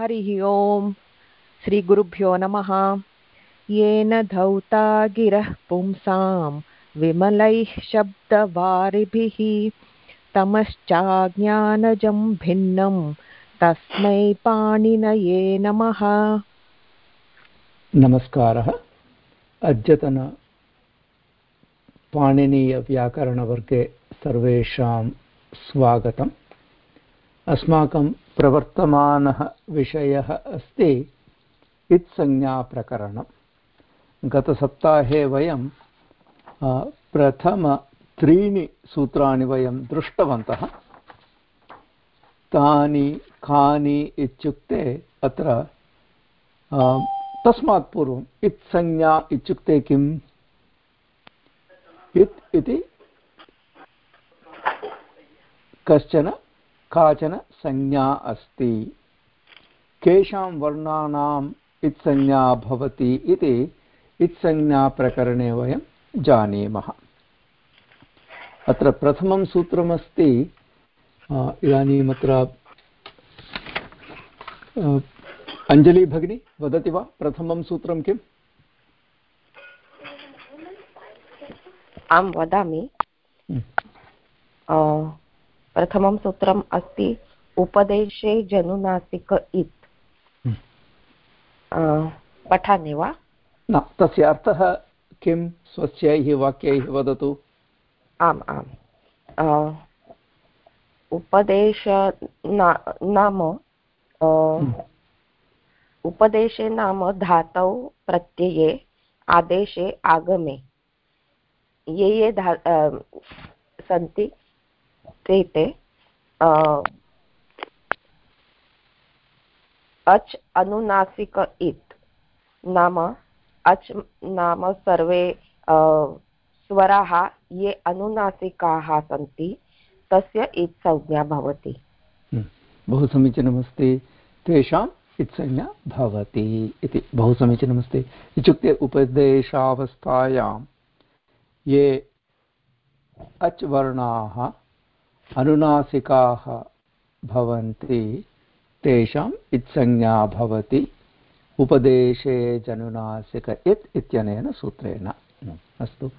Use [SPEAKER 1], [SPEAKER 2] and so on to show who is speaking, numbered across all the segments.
[SPEAKER 1] हरिः ओम्। श्रीगुरुभ्यो नमः। येन धौता गिरः पुंसां, विमलैः शब्दवारिभिः, तमश्चाज्ञानजं भिन्नं, तस्मै पाणिनये नमः।
[SPEAKER 2] नमस्कारः। अद्यतन पाणिनीयव्याकरणवर्गे सर्वेषां स्वागतम्। अस्माकं प्रवर्तमानः विषयः अस्ति इत्संज्ञाप्रकरणं गतसप्ताहे वयं प्रथमत्रीणि सूत्राणि वयं दृष्टवन्तः। तानि कानि इत्युक्ते अत्र तस्मात् पूर्वम् इत्संज्ञा इत्युक्ते किम्? इत् इति कश्चन काचन संज्ञा अस्ति। केषां वर्णानाम् इत्संज्ञा भवति इति इत्संज्ञाप्रकरणे वयं जानीमः। अत्र प्रथमं सूत्रमस्ति इदानीम् अत्र अञ्जलि भगिनी वदति वा प्रथमं सूत्रं किम्?
[SPEAKER 3] आं वदामि।
[SPEAKER 2] हम्म।
[SPEAKER 3] प्रथमं सूत्रम् अस्ति उपदेशे जनुनासिक इत्।
[SPEAKER 2] हम्म।
[SPEAKER 3] पठामि वा?
[SPEAKER 2] न तस्य अर्थः किं? स्वस्यैः वाक्यैः वदतु।
[SPEAKER 3] आम् आम्। उपदेश नाम
[SPEAKER 2] हम्म।
[SPEAKER 3] उपदेशे नाम धातौ प्रत्यये आदेशे आगमे। ये ये धा सन्ति ते ते अच् अनुनासिक इत् नाम अच् नाम सर्वे स्वराः ये अनुनासिकाः सन्ति तस्य इत् संज्ञा भवति।
[SPEAKER 2] हम्म, बहु समीचीनमस्ति। तेषाम् इत्संज्ञा भवति इति। बहु समीचीनमस्ति। इत्युक्ते उपदेशावस्थायां ये अच् वर्णाः अनुनासिकाः भवन्ति तेषाम् इत्संज्ञा भवति। उपदेशे जनुनासिक इत् इत्यनेन सूत्रेण। अस्तु।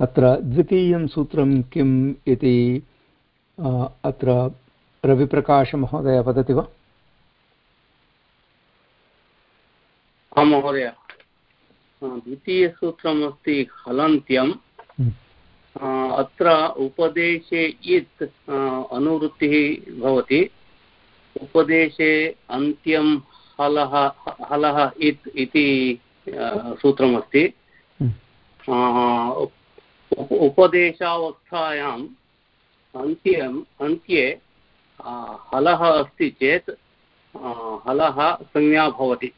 [SPEAKER 2] अत्र द्वितीयं सूत्रं किम् इति अत्र रविप्रकाशमहोदय वदति वा?
[SPEAKER 4] आं महोदय। द्वितीयसूत्रम् अस्ति हलन्त्यं हम्म। अत्र उपदेशे इत् अनुवृत्तिः भवति। उपदेशे अन्त्यं हलः हलः इत् इति सूत्रमस्ति। उपदेशावस्थायाम् अन्त्यम् अन्त्ये हलः अस्ति चेत् हलः संज्ञा भवति।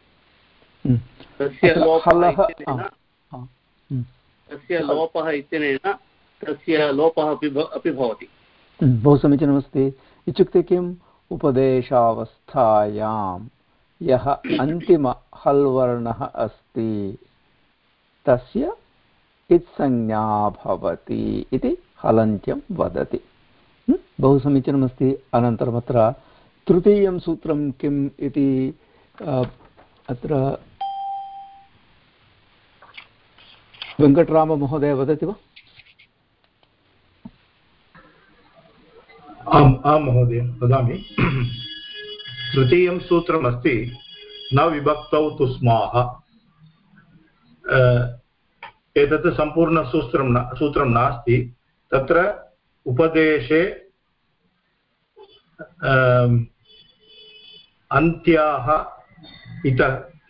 [SPEAKER 4] तस्य लोपः तस्य लोपः इत्यनेन तस्य लोपः अपि अपि भवति।
[SPEAKER 2] बहु समीचीनमस्ति। इत्युक्ते किम्? उपदेशावस्थायां यः अन्तिम हल् वर्णः अस्ति, तस्य इत्संज्ञा भवति इति हलन्त्यं वदति। बहु समीचीनमस्ति। अनन्तरमत्र तृतीयं सूत्रं किम् इति अत्र वेङ्कटराममहोदय वदति वा?
[SPEAKER 5] आम् आं महोदय, वदामि। तृतीयं सूत्रमस्ति, न विभक्तौ तु स्माः। एतत् सम्पूर्णसूत्रं न, सूत्रं नास्ति। तत्र उपदेशे अन्त्याः इत,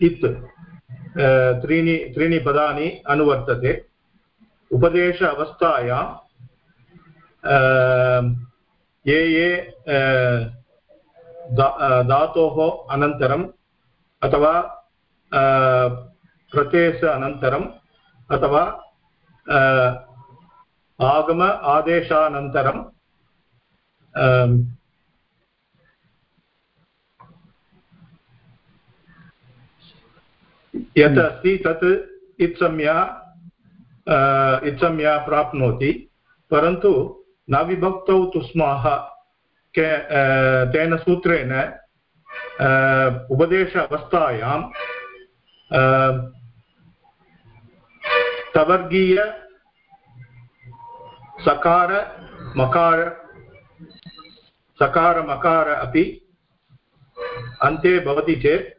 [SPEAKER 5] इत् त्रीणि त्रीणि पदानि अनुवर्तते। उपदेश अवस्थायां ये ये धातोः अनन्तरम् अथवा प्रत्ययस्य अनन्तरम् अथवा आगम आदेशानन्तरं यत् अस्ति तत् इत्संज्ञा इत्संज्ञा प्राप्नोति, परन्तु न विभक्तौ तु स्मः तेन सूत्रेण उपदेश अवस्थायां तवर्गीय सकार मकार सकार मकार अपि अन्ते भवति चेत्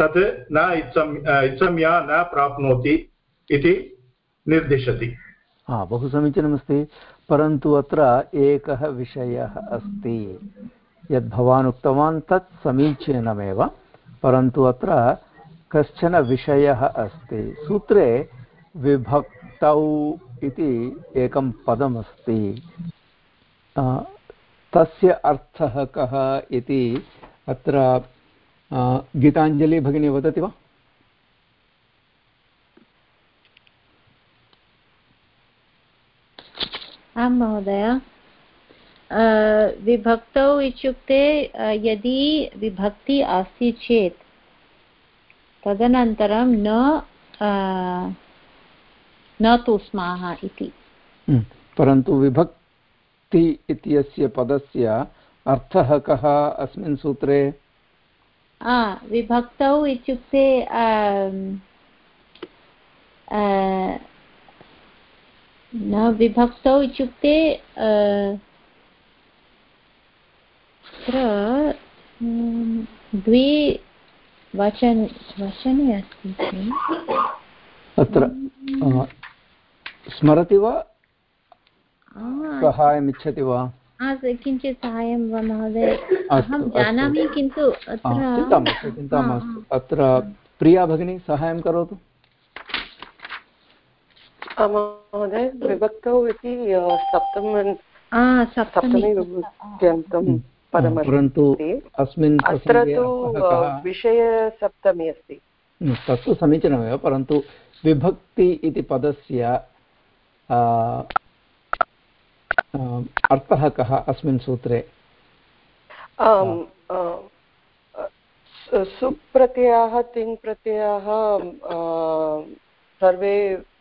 [SPEAKER 5] तत् न इत्सम् इत्संज्ञा न प्राप्नोति इति निर्दिशति
[SPEAKER 2] हा, बहु समीचीनमस्ति। परन्तु अत्र एकः विषयः अस्ति। यद् भवान् उक्तवान् तत् समीचीनमेव, परन्तु अत्र कश्चन विषयः अस्ति। सूत्रे विभक्तौ इति एकं पदमस्ति। तस्य अर्थः कः इति अत्र गीताञ्जलि भगिनी वदति वा?
[SPEAKER 6] आं महोदय। विभक्तौ इत्युक्ते यदि विभक्ति अस्ति चेत् तदनन्तरं न न तु स्माः इति।
[SPEAKER 2] हम्म, परन्तु विभक्ति इत्यस्य पदस्य अर्थः कः अस्मिन् सूत्रे?
[SPEAKER 6] विभक्तौ इत्युक्ते न विभक्तौ इत्युक्ते तत्र द्वि वचन वचने अस्ति
[SPEAKER 2] अत्र स्मरति वा? सहायम् इच्छति वा?
[SPEAKER 6] किञ्चित् साहाय्यं वा महोदय? अहं जानामि किन्तु
[SPEAKER 2] चिन्ता मास्तु चिन्ता मास्तु अत्र प्रिया भगिनी साहाय्यं करोतु।
[SPEAKER 3] महोदय विभक्तौ इति सप्तम सप्तमी
[SPEAKER 2] परन्तु अस्मिन्
[SPEAKER 3] अत्र तु विषयसप्तमी अस्ति
[SPEAKER 2] तत्तु समीचीनमेव परन्तु विभक्ति इति पदस्य अर्थः कः अस्मिन् सूत्रे
[SPEAKER 3] सुप्रत्ययाः तिङ्प्रत्ययाः सर्वे हम्म। हम्म।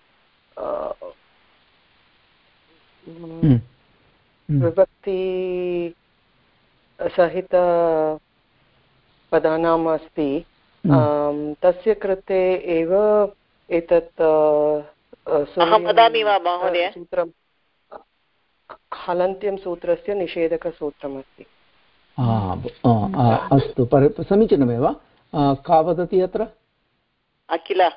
[SPEAKER 3] विभक्ति सहितपदानाम् अस्ति। हम्म। तस्य कृते एव एतत्
[SPEAKER 7] वदामि वा महोदय?
[SPEAKER 3] सूत्रं हलन्त्यं सूत्रस्य निषेधकसूत्रमस्ति।
[SPEAKER 2] अस्तु समीचीनमेव। का वदति अत्र?
[SPEAKER 7] अखिल।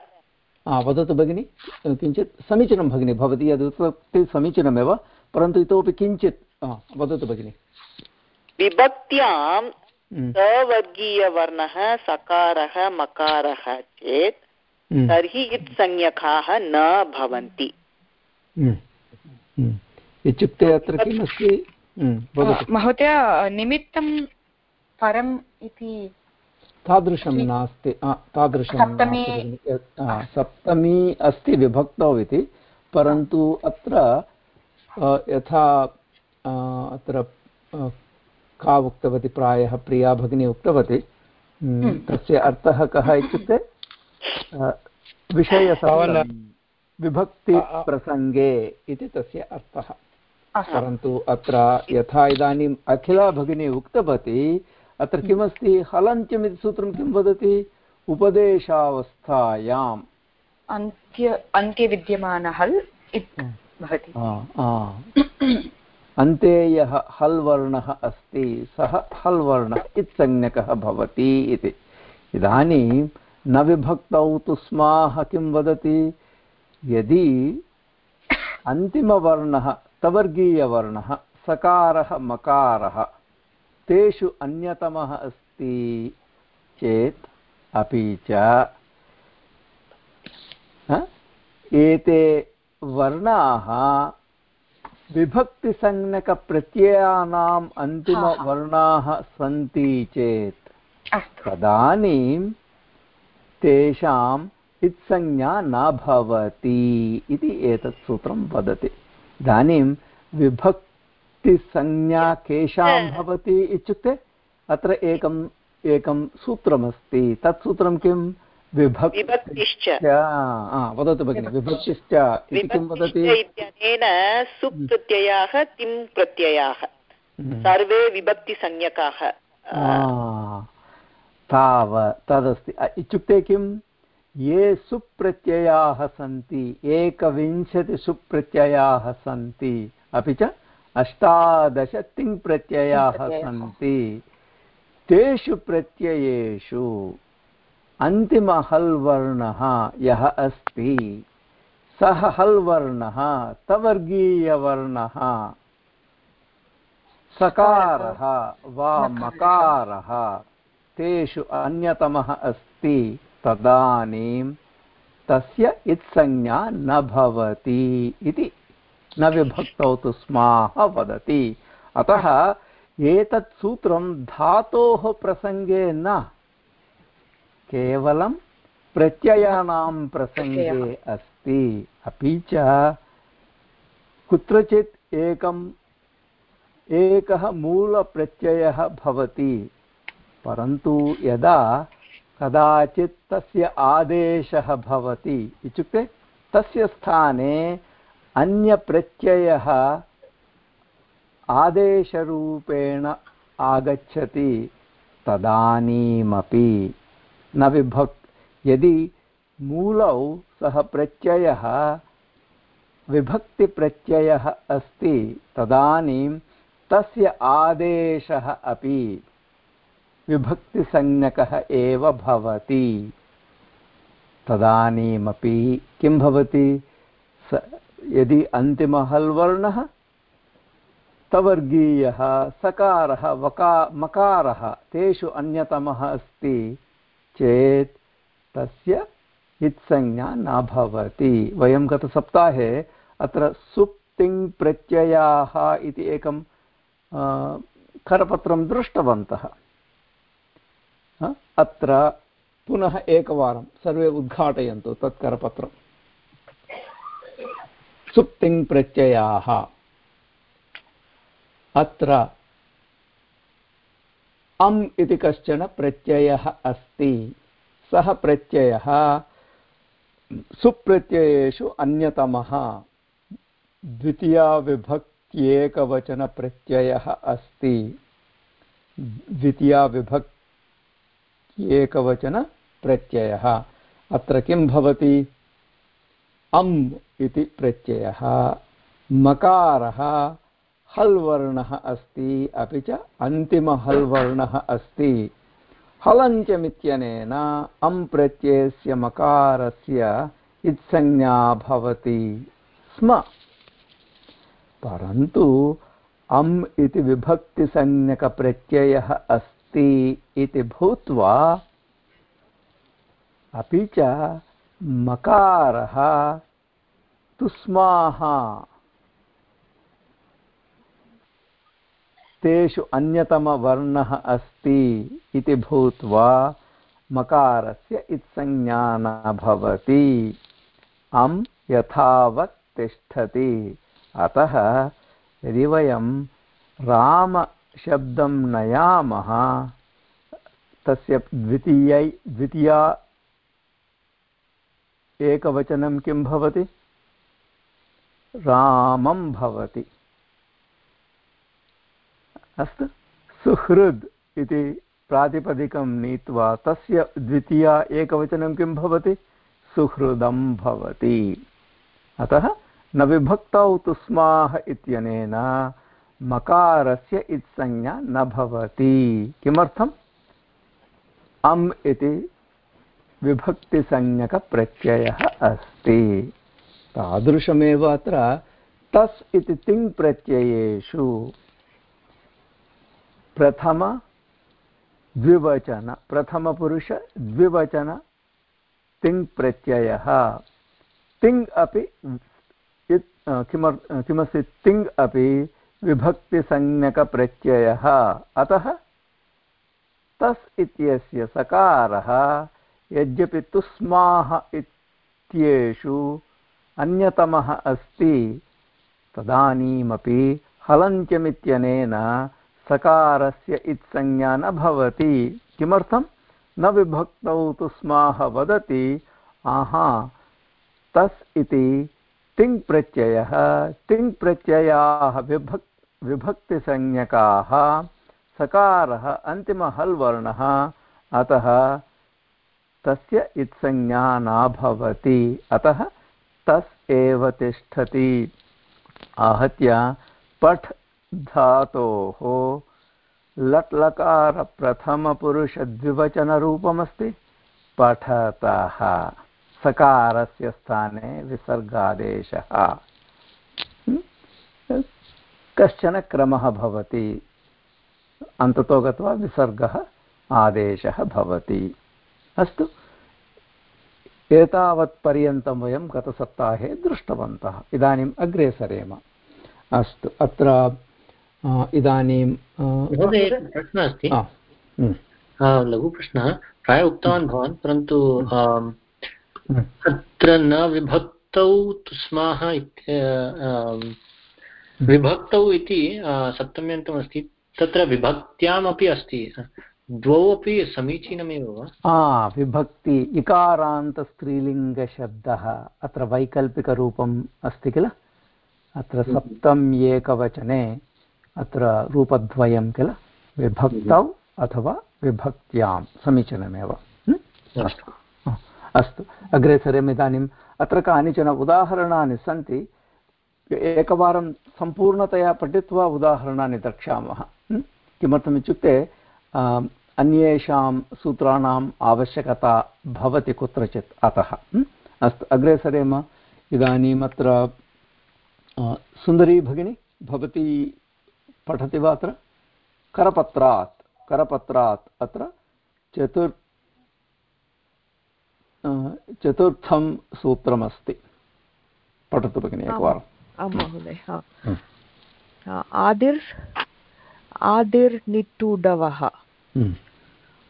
[SPEAKER 2] वदतु भगिनि किञ्चित् समीचीनं भगिनि भवती यद् उक्तवती समीचीनमेव परन्तु इतोपि किञ्चित् वदतु भगिनि
[SPEAKER 7] विभक्त्यां हम्म। सवर्गीयवर्णः सकारः मकारः चेत् हम्म। तर्हि इत्संज्ञकाः न भवन्ति
[SPEAKER 2] हम्म। इत्युक्ते अत्र किमस्ति
[SPEAKER 8] महोदय निमित्तं परम् इति
[SPEAKER 2] तादृशं नास्ति तादृशं सप्तमी। अस्ति विभक्तौ इति परन्तु अत्र यथा अत्र का उक्तवती प्रायः प्रिया भगिनी उक्तवती। तस्य अर्थः कः इत्युक्ते विषयसवल विभक्तिप्रसङ्गे इति तस्य अर्थः। परन्तु अत्र यथा इदानीम् अखिला भगिनी उक्तवती अत्र किमस्ति? हलन्त्यम् इति सूत्रं किं वदति? उपदेशावस्थायाम्।
[SPEAKER 8] अन्त्य अन्त्ये विद्यमान हल् भवति।
[SPEAKER 2] अन्ते यः हल् वर्णः अस्ति सः हल् वर्णः इत्संज्ञकः भवति इति। इदानीं न विभक्तौ तु स्माः किं वदति? यदि अन्तिमवर्णः तवर्गीयवर्णः सकारः मकारः तेषु अन्यतमः अस्ति चेत् अपि च एते वर्णाः विभक्तिसंज्ञकप्रत्ययानाम् अन्तिमवर्णाः सन्ति चेत् तदानीं तेषाम् इत्संज्ञा न भवति इति एतत् सूत्रं वदति। इदानीं विभक् विभक्तिसंज्ञा केषां भवति इत्युक्ते अत्र एकम् एकं सूत्रमस्ति। तत् सूत्रं किं? विभक्तिश्च। वदतु भगिनि विभक्तिश्च। इति किं वदति?
[SPEAKER 7] इत्यनेन सुप् प्रत्ययाः तिङ् प्रत्ययाः। हम्म। सर्वे विभक्तिसंज्ञकाः।
[SPEAKER 2] ताव तदस्ति। इत्युक्ते किं? ये सुप्रत्ययाः सन्ति एकविंशतिसुप्रत्ययाः सन्ति अपि च अष्टादश तिङ्प्रत्ययाः सन्ति। तेषु प्रत्ययेषु अन्तिमहल्वर्णः यः अस्ति सः हल्वर्णः तवर्गीयवर्णः सकारः वा मकारः तेषु अन्यतमः अस्ति। तदानीं तस्य इत्संज्ञा न भवति इति। न विभक्तौ तु स्माः वदति। अतः एतत् सूत्रं धातोः प्रसङ्गे न। केवलं प्रत्ययानां प्रसङ्गे अस्ति। अपि च कुत्रचित् एकम् एकः मूलप्रत्ययः भवति। परन्तु यदा कदाचित् तस्य आदेशः भवति। इत्युक्ते तस्य स्थाने अन्यप्रत्ययः आदेशरूपेण आगच्छति तदानीमपि। न विभक्, यदि मूलौ सः प्रत्ययः विभक्तिप्रत्ययः अस्ति, तदानीं तस्य आदेशः अपि विभक्तिसंज्ञकः एव भवति। तदानीमपि किं भवति? स यदि अन्तिमः वर्णः तवर्गीयः, सकारः, वका, मकारः, तेषु अन्यतमः अस्ति, चेत् तस्य इत्संज्ञा न भवति। वयं गतसप्ताहे अत्र सुप्तिङ् प्रत्ययाः इति एकं करपत्रं दृष्टवन्तः। अत्र पुनः एकवारं सर्वे उद्घाटयन्तु तत् करपत्रं सुप्तिङ् प्रत्ययाः। अत्र अम् इति कश्चन प्रत्ययः अस्ति। सः प्रत्ययः सुप्रत्ययेषु अन्यतमः। द्वितीयाविभक्त्येकवचनप्रत्ययः अस्ति। द्वितीयाविभक्त्येकवचनप्रत्ययः। अत्र किं भवति? अम् इति प्रत्ययः। मकारः हल् वर्णः अस्ति, अपि च अन्तिमहल्वर्णः अस्ति। हलञ्चमित्यनेन अम् प्रत्ययस्य मकारस्य इत्संज्ञा भवति। स्म। परन्तु अम् इति विभक्तिसंज्ञकप्रत्ययः अस्ति इति भूत्वा, अपि च मकारः तुस्माः तेषु अन्यतमवर्णः अस्ति इति भूत्वा मकारस्य इत्संज्ञा न भवति। अम् यथावत् तिष्ठति। अतः यदि वयं रामशब्दं नयामः, तस्य द्वितीयै द्वितीया एकवचनं किं भवति? रामं भवति। अस्तु। सुहृद् इति प्रातिपदिकं नीत्वा तस्य द्वितीया एकवचनं किं भवति? सुहृदं भवति। अतः न विभक्तौ तु स्माः इत्यनेन मकारस्य इत्संज्ञा न भवति। किमर्थम्? अम् इति विभक्तिसंज्ञकप्रत्ययः अस्ति। तादृशमेव अत्र तस् इति तिङ् प्रत्ययेषु प्रथम द्विवचन, प्रथमपुरुष द्विवचन तिङ् प्रत्ययः। तिङ् अपि किमर् किमस्ति? तिङ् अपि विभक्तिसंज्ञकप्रत्ययः। अतः तस् इत्यस्य सकारः यद्यपि तुस्माः इत्येषु अन्यतमः अस्ति। तदानीमपि हलन्त्यमित्यनेन सकारस्य इत्संज्ञा न भवति। किमर्थं? न विभक्तौ तु स्माः वदति। आहा, तस् इति तिङ् प्रत्ययः। तिङ् प्रत्ययाः विभक्, विभक्तिसंज्ञकाः सकारः अन्तिमहल्वर्णः। अतः तस्य इत्संज्ञा न भवति। अतः तस् एव तिष्ठति। आहत्य पठ् धातोः लट् लकारप्रथमपुरुषद्विवचनरूपमस्ति पठतः सकारस्य स्थाने विसर्गादेशः। कश्चन क्रमः भवति। अन्ततो गत्वा विसर्गः आदेशः भवति। अस्तु। एतावत्पर्यन्तं वयं गतसप्ताहे दृष्टवन्तः। इदानीम् अग्रे सरेम। अस्तु अत्र इदानीं
[SPEAKER 9] प्रश्नः अस्ति। लघुप्रश्नः। प्रायः उक्तवान् भवान् परन्तु अत्र न विभक्तौ स्माः विभक्तौ इति सप्तम्यन्तमस्ति। तत्र विभक्त्यामपि अस्ति। द्वौ अपि समीचीनमेव वा?
[SPEAKER 2] विभक्ति इकारान्तस्त्रीलिङ्गशब्दः। अत्र वैकल्पिकरूपम् अस्ति किल? अत्र सप्तम् एकवचने अत्र रूपद्वयं किल? विभक्तौ अथवा विभक्त्यां समीचीनमेव। अस्तु। अस्तु। अग्रे सरेम इदानीम् अत्र कानिचन उदाहरणानि सन्ति। एकवारं सम्पूर्णतया पठित्वा उदाहरणानि द्रक्ष्यामः। किमर्थमित्युक्ते अन्येषां सूत्राणाम् आवश्यकता भवति कुत्रचित् अतः। अस्तु अग्रे सरेम इदानीम् अत्र सुन्दरी भगिनी भवती पठति वा अत्र? करपत्रात् करपत्रात् अत्र चतुर् चतुर्थं सूत्रमस्ति। पठतु भगिनि एकवारम्।
[SPEAKER 1] आं महोदय आदिर् आदिर्निटुडवः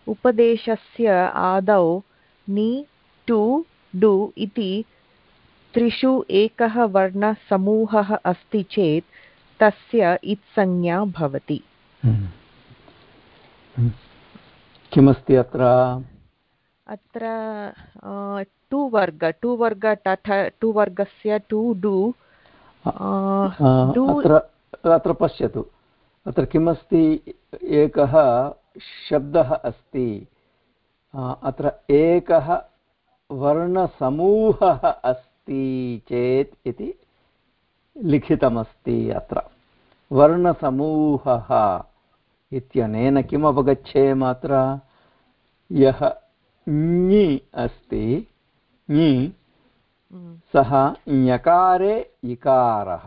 [SPEAKER 1] उपदेशस्य आदौ नि टु डु इति त्रिषु एकः वर्णसमूहः अस्ति चेत् तस्य इत्संज्ञा भवति।
[SPEAKER 2] किमस्ति अत्र?
[SPEAKER 1] अत्र टु वर्ग टु वर्ग तथ टु वर्गस्य टु डु
[SPEAKER 2] अत्र पश्यतु। अत्र किमस्ति? एकः शब्दः अस्ति। अत्र एकः वर्णसमूहः अस्ति चेत् इति लिखितमस्ति अत्र। वर्णसमूहः इत्यनेन किम् अवगच्छेम अत्र? यः ञि अस्ति ञि सः ञकारे इकारः।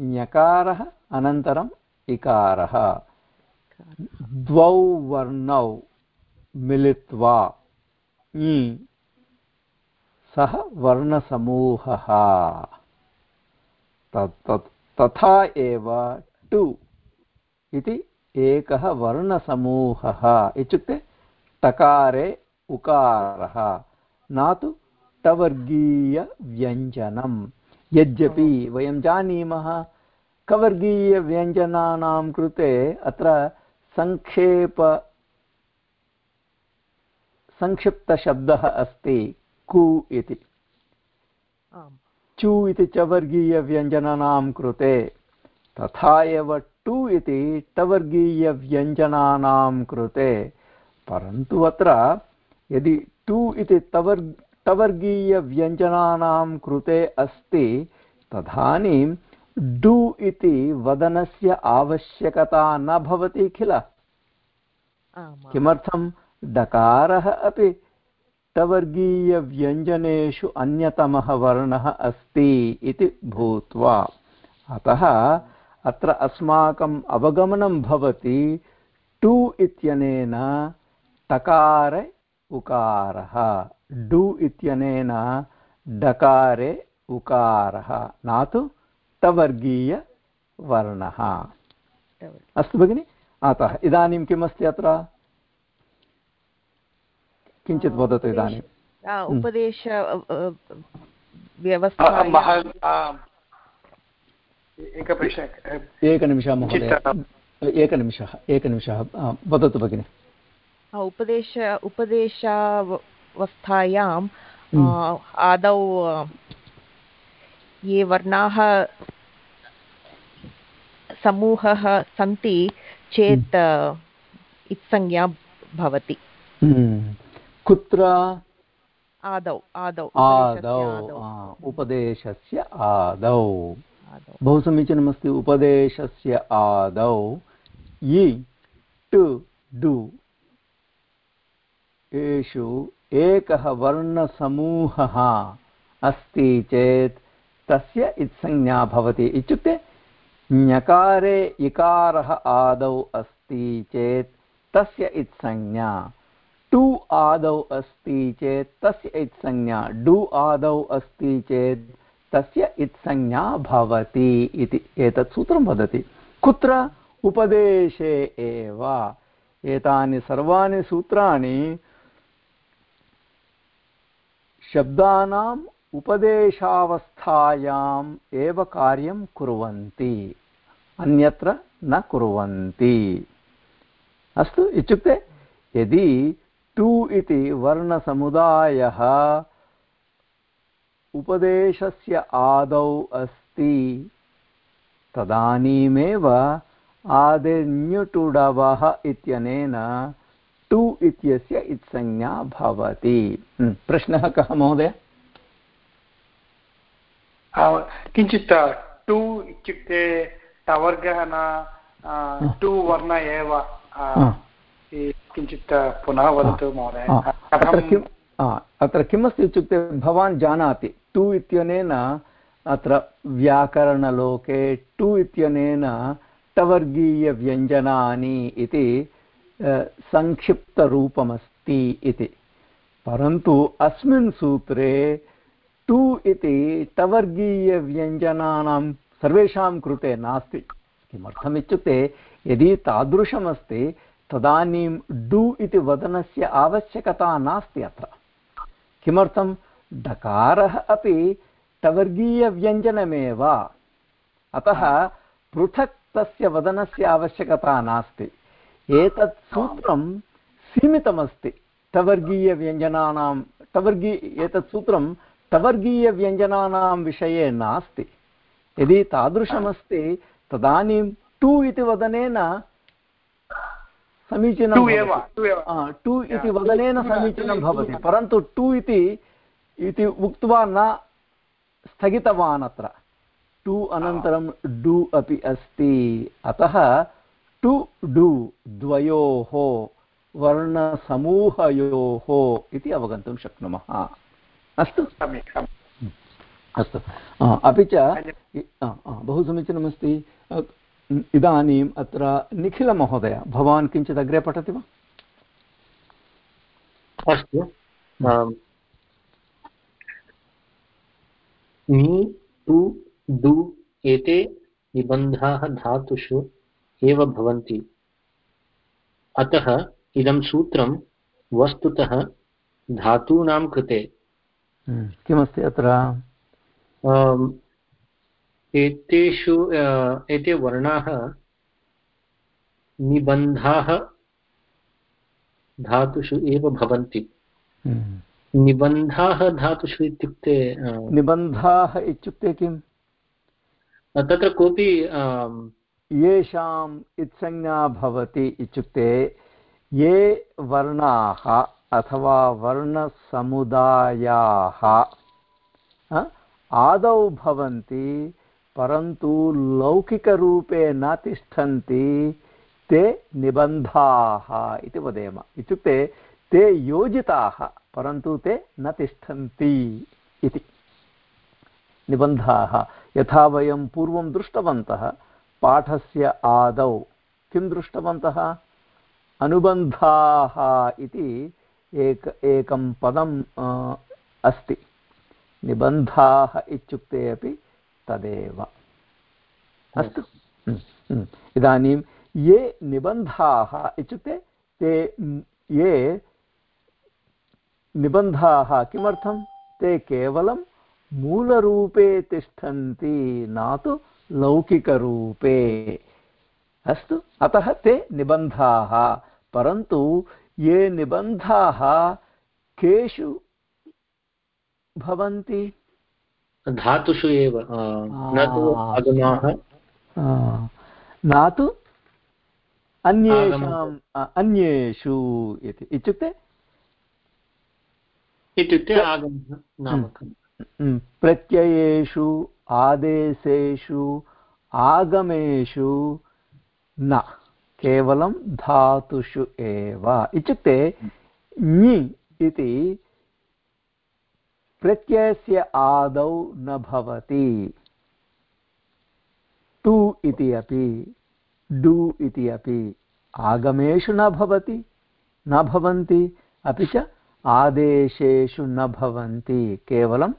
[SPEAKER 2] ञकारः, अनन्तरम् इकारः। द्वौ वर्णौ मिलित्वा सः वर्णसमूहः। तथा एव टु इति एकः वर्णसमूहः। इत्युक्ते टकारे उकारः न तु टवर्गीयव्यञ्जनं यद्यपि वयं जानीमः कवर्गीयव्यञ्जनानां कृते अत्र सङ्क्षेप संक्षिप्तशब्दः अस्ति कु इति। चु इति चवर्गीयव्यञ्जनानां कृते तथा एव टु इति टवर्गीयव्यञ्जनानां कृते परन्तु अत्र यदि टु इति तवर् टवर्गीयव्यञ्जनानां कृते अस्ति तदानीं डु इति वदनस्य आवश्यकता न भवति किल? किमर्थं? डकारः अपि टवर्गीयव्यञ्जनेषु अन्यतमः वर्णः अस्ति इति भूत्वा। अतः अत्र अस्माकम् अवगमनं भवति टु इत्यनेन टकारे उकारः। डु इत्यनेन डकारे उकारः। न तु टवर्गीयवर्णः अस्तु भगिनि अतः इदानीं किमस्ति अत्र? किञ्चित् वदतु इदानीम्
[SPEAKER 1] उपदेश व्यवस्था
[SPEAKER 2] एकनिमिषः महोदय। एकनिमिषः एकनिमिषः वदतु भगिनि।
[SPEAKER 1] उपदेश उपदेशावस्थायां आदौ ये वर्णाः समूहः सन्ति चेत् इत्संज्ञा भवति।
[SPEAKER 2] हम्म। कुत्र?
[SPEAKER 1] आदौ आदौ
[SPEAKER 2] आदौ उपदेशस्य आदौ। बहु समीचीनमस्ति उपदेशस्य आदौ। इ टु डु। एषु एकः वर्णसमूहः अस्ति चेत् तस्य इत्संज्ञा भवति इत्युक्ते ञकारे इकारः आदौ अस्ति चेत् तस्य इत्संज्ञा। टु आदौ अस्ति चेत् तस्य इत्संज्ञा। डु आदौ अस्ति चेत् तस्य इत्संज्ञा भवति इति एतत् सूत्रं वदति। कुत्र? उपदेशे एव। एतानि सर्वाणि सूत्राणि शब्दानाम् उपदेशावस्थायाम् एव कार्यं कुर्वन्ति। अन्यत्र न कुर्वन्ति। अस्तु, इत्युक्ते यदि टु इति वर्णसमुदायः उपदेशस्य आदौ अस्ति, तदानीमेव आदिन्युटुडवः इत्यनेन टु इत्यस्य इत्संज्ञा भवति। प्रश्नः कः महोदय?
[SPEAKER 10] किञ्चित् टु इत्युक्ते टवर्गः न टु वर्ण एव किञ्चित् पुनः वदतु महोदय।
[SPEAKER 2] अत्र किमस्ति इत्युक्ते भवान् जानाति टु इत्यनेन अत्र व्याकरणलोके टु इत्यनेन टवर्गीयव्यञ्जनानि इति संक्षिप्तरूपमस्ति इति परन्तु अस्मिन् सूत्रे टु इति टवर्गीयव्यञ्जनानां सर्वेषां कृते नास्ति किमर्थम् इत्युक्ते यदि तादृशमस्ति तदानीं डु इति वदनस्य आवश्यकता नास्ति अत्र किमर्थं डकारः अपि टवर्गीयव्यञ्जनमेव अतः पृथक् तस्य वदनस्य आवश्यकता नास्ति एतत् सूत्रं सीमितमस्ति। टवर्गीयव्यञ्जनानां टवर्गी एतत् सूत्रं टवर्गीयव्यञ्जनानां विषये नास्ति। यदि तादृशमस्ति तदानीं टु इति वदनेन समीचीनं टु इति वदनेन समीचीनं भवति। परन्तु टु इति उक्त्वा न स्थगितवान् अत्र। टु अनन्तरं डु अपि अस्ति। अतः टु डु द्वयोः वर्णसमूहयोः इति अवगन्तुं शक्नुमः। अस्तु। अस्तु। अपि च बहु समीचीनमस्ति। इदानीम् अत्र निखिलमहोदय भवान् किञ्चित् अग्रे पठति वा?
[SPEAKER 9] अस्तु। नि टु डु एते निबन्धाः धातुषु एव भवन्ति। अतः इदं सूत्रं वस्तुतः धातूनां कृते।
[SPEAKER 2] हम्म, किमस्ति अत्र?
[SPEAKER 9] एतेषु एते वर्णाः निबन्धाः धातुषु एव भवन्ति। हम्म। निबन्धाः धातुषु इत्युक्ते
[SPEAKER 2] निबन्धाः इत्युक्ते किम्?
[SPEAKER 9] तत्र कोऽपि
[SPEAKER 2] येषाम् इत्संज्ञा भवति इत्युक्ते, ये वर्णाः अथवा वर्णसमुदायाः आदौ भवन्ति, परन्तु लौकिकरूपे न तिष्ठन्ति, ते निबन्धाः इति वदेम। इत्युक्ते, ते योजिताः, परन्तु ते न तिष्ठन्ति इति। निबन्धाः, यथा वयं पूर्वं दृष्टवन्तः पाठस्य आदौ। किं दृष्टवन्तः? अनुबन्धाः इति एक एकं पदम् अस्ति। निबन्धाः इत्युक्ते अपि तदेव। अस्तु। इदानीं ये निबन्धाः इत्युक्ते ते ये निबन्धाः किमर्थं? ते केवलं मूलरूपे तिष्ठन्ति न तु लौकिकरूपे। अस्तु अतः ते निबन्धाः। परन्तु ये निबन्धाः केषु भवन्ति?
[SPEAKER 9] धातुषु एव न तु
[SPEAKER 2] न तु अन्येषाम् अन्येषु इति। इत्युक्ते?
[SPEAKER 9] इत्युक्ते आगमः
[SPEAKER 2] प्रत्ययेषु आदेशेषु, आगमेषु, न, केवलं धातुषु एव। इत्युक्ते ञि इति प्रत्ययस्य आदौ न भवति। टु इति अपि, डु इति अपि आगमेषु न भवति, न भवन्ति, अपि च आदेशेषु न भवन्ति, केवलं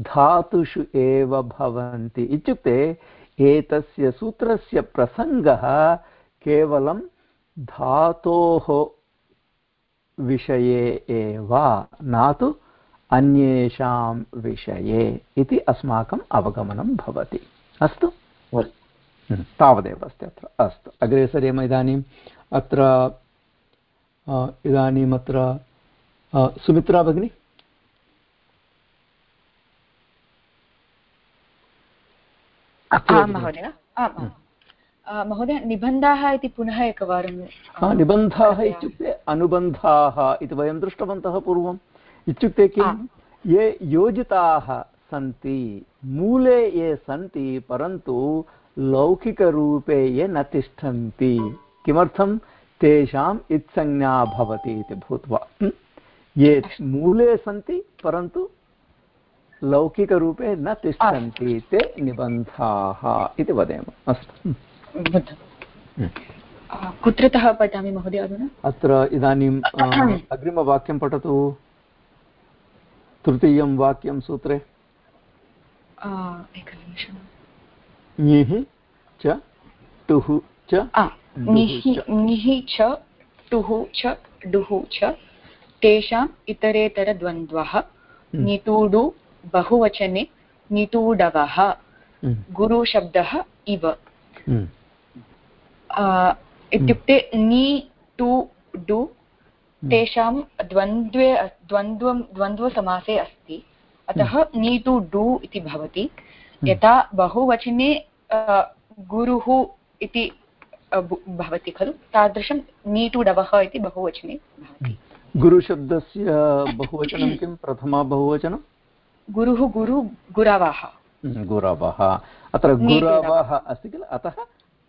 [SPEAKER 2] धातुषु एव भवन्ति। इत्युक्ते एतस्य सूत्रस्य प्रसङ्गः केवलं धातोः विषये एव न तु अन्येषां विषये इति अस्माकम् अवगमनं भवति। अस्तु? तावदेव अस्ति अत्र। अस्तु अग्रे सरेम इदानीम् अत्र इदानीम् अत्र सुमित्रा भगिनी?
[SPEAKER 8] महोदय। महोदय निबन्धाः इति पुनः एकवारं
[SPEAKER 2] निबन्धाः इत्युक्ते अनुबन्धाः इति वयं दृष्टवन्तः पूर्वम्। इत्युक्ते किं? ये योजिताः सन्ति मूले ये सन्ति परन्तु लौकिकरूपे ये न तिष्ठन्ति। किमर्थं तेषाम् इत्संज्ञा भवति इति भूत्वा। ये मूले सन्ति परन्तु लौकिकरूपे न तिष्ठन्ति ते निबन्धाः इति वदेम। अस्तु।
[SPEAKER 8] कुत्रतः पठामि महोदय अधुना?
[SPEAKER 2] अत्र इदानीम् अग्रिमवाक्यं पठतु। तृतीयं वाक्यं सूत्रे। च टुः च
[SPEAKER 8] ङिः च। टुः च डुः च तेषाम् इतरेतरद्वन्द्वः। निटूडु बहुवचने निटूडवः गुरुशब्दः इव। इत्युक्ते नि टु डु तेषां द्वन्द्वे द्वन्द्वं द्वन्द्वसमासे अस्ति। अतः नि टु डु इति भवति। यथा बहुवचने गुरुः इति भवति खलु। तादृशं नि टु डवः इति बहुवचने भवति।
[SPEAKER 2] गुरुशब्दस्य बहुवचनं किं? प्रथमा बहुवचनं?
[SPEAKER 8] गुरुः गुरु गुरवः
[SPEAKER 2] गुरवः अत्र गुरवः अस्ति किल अतः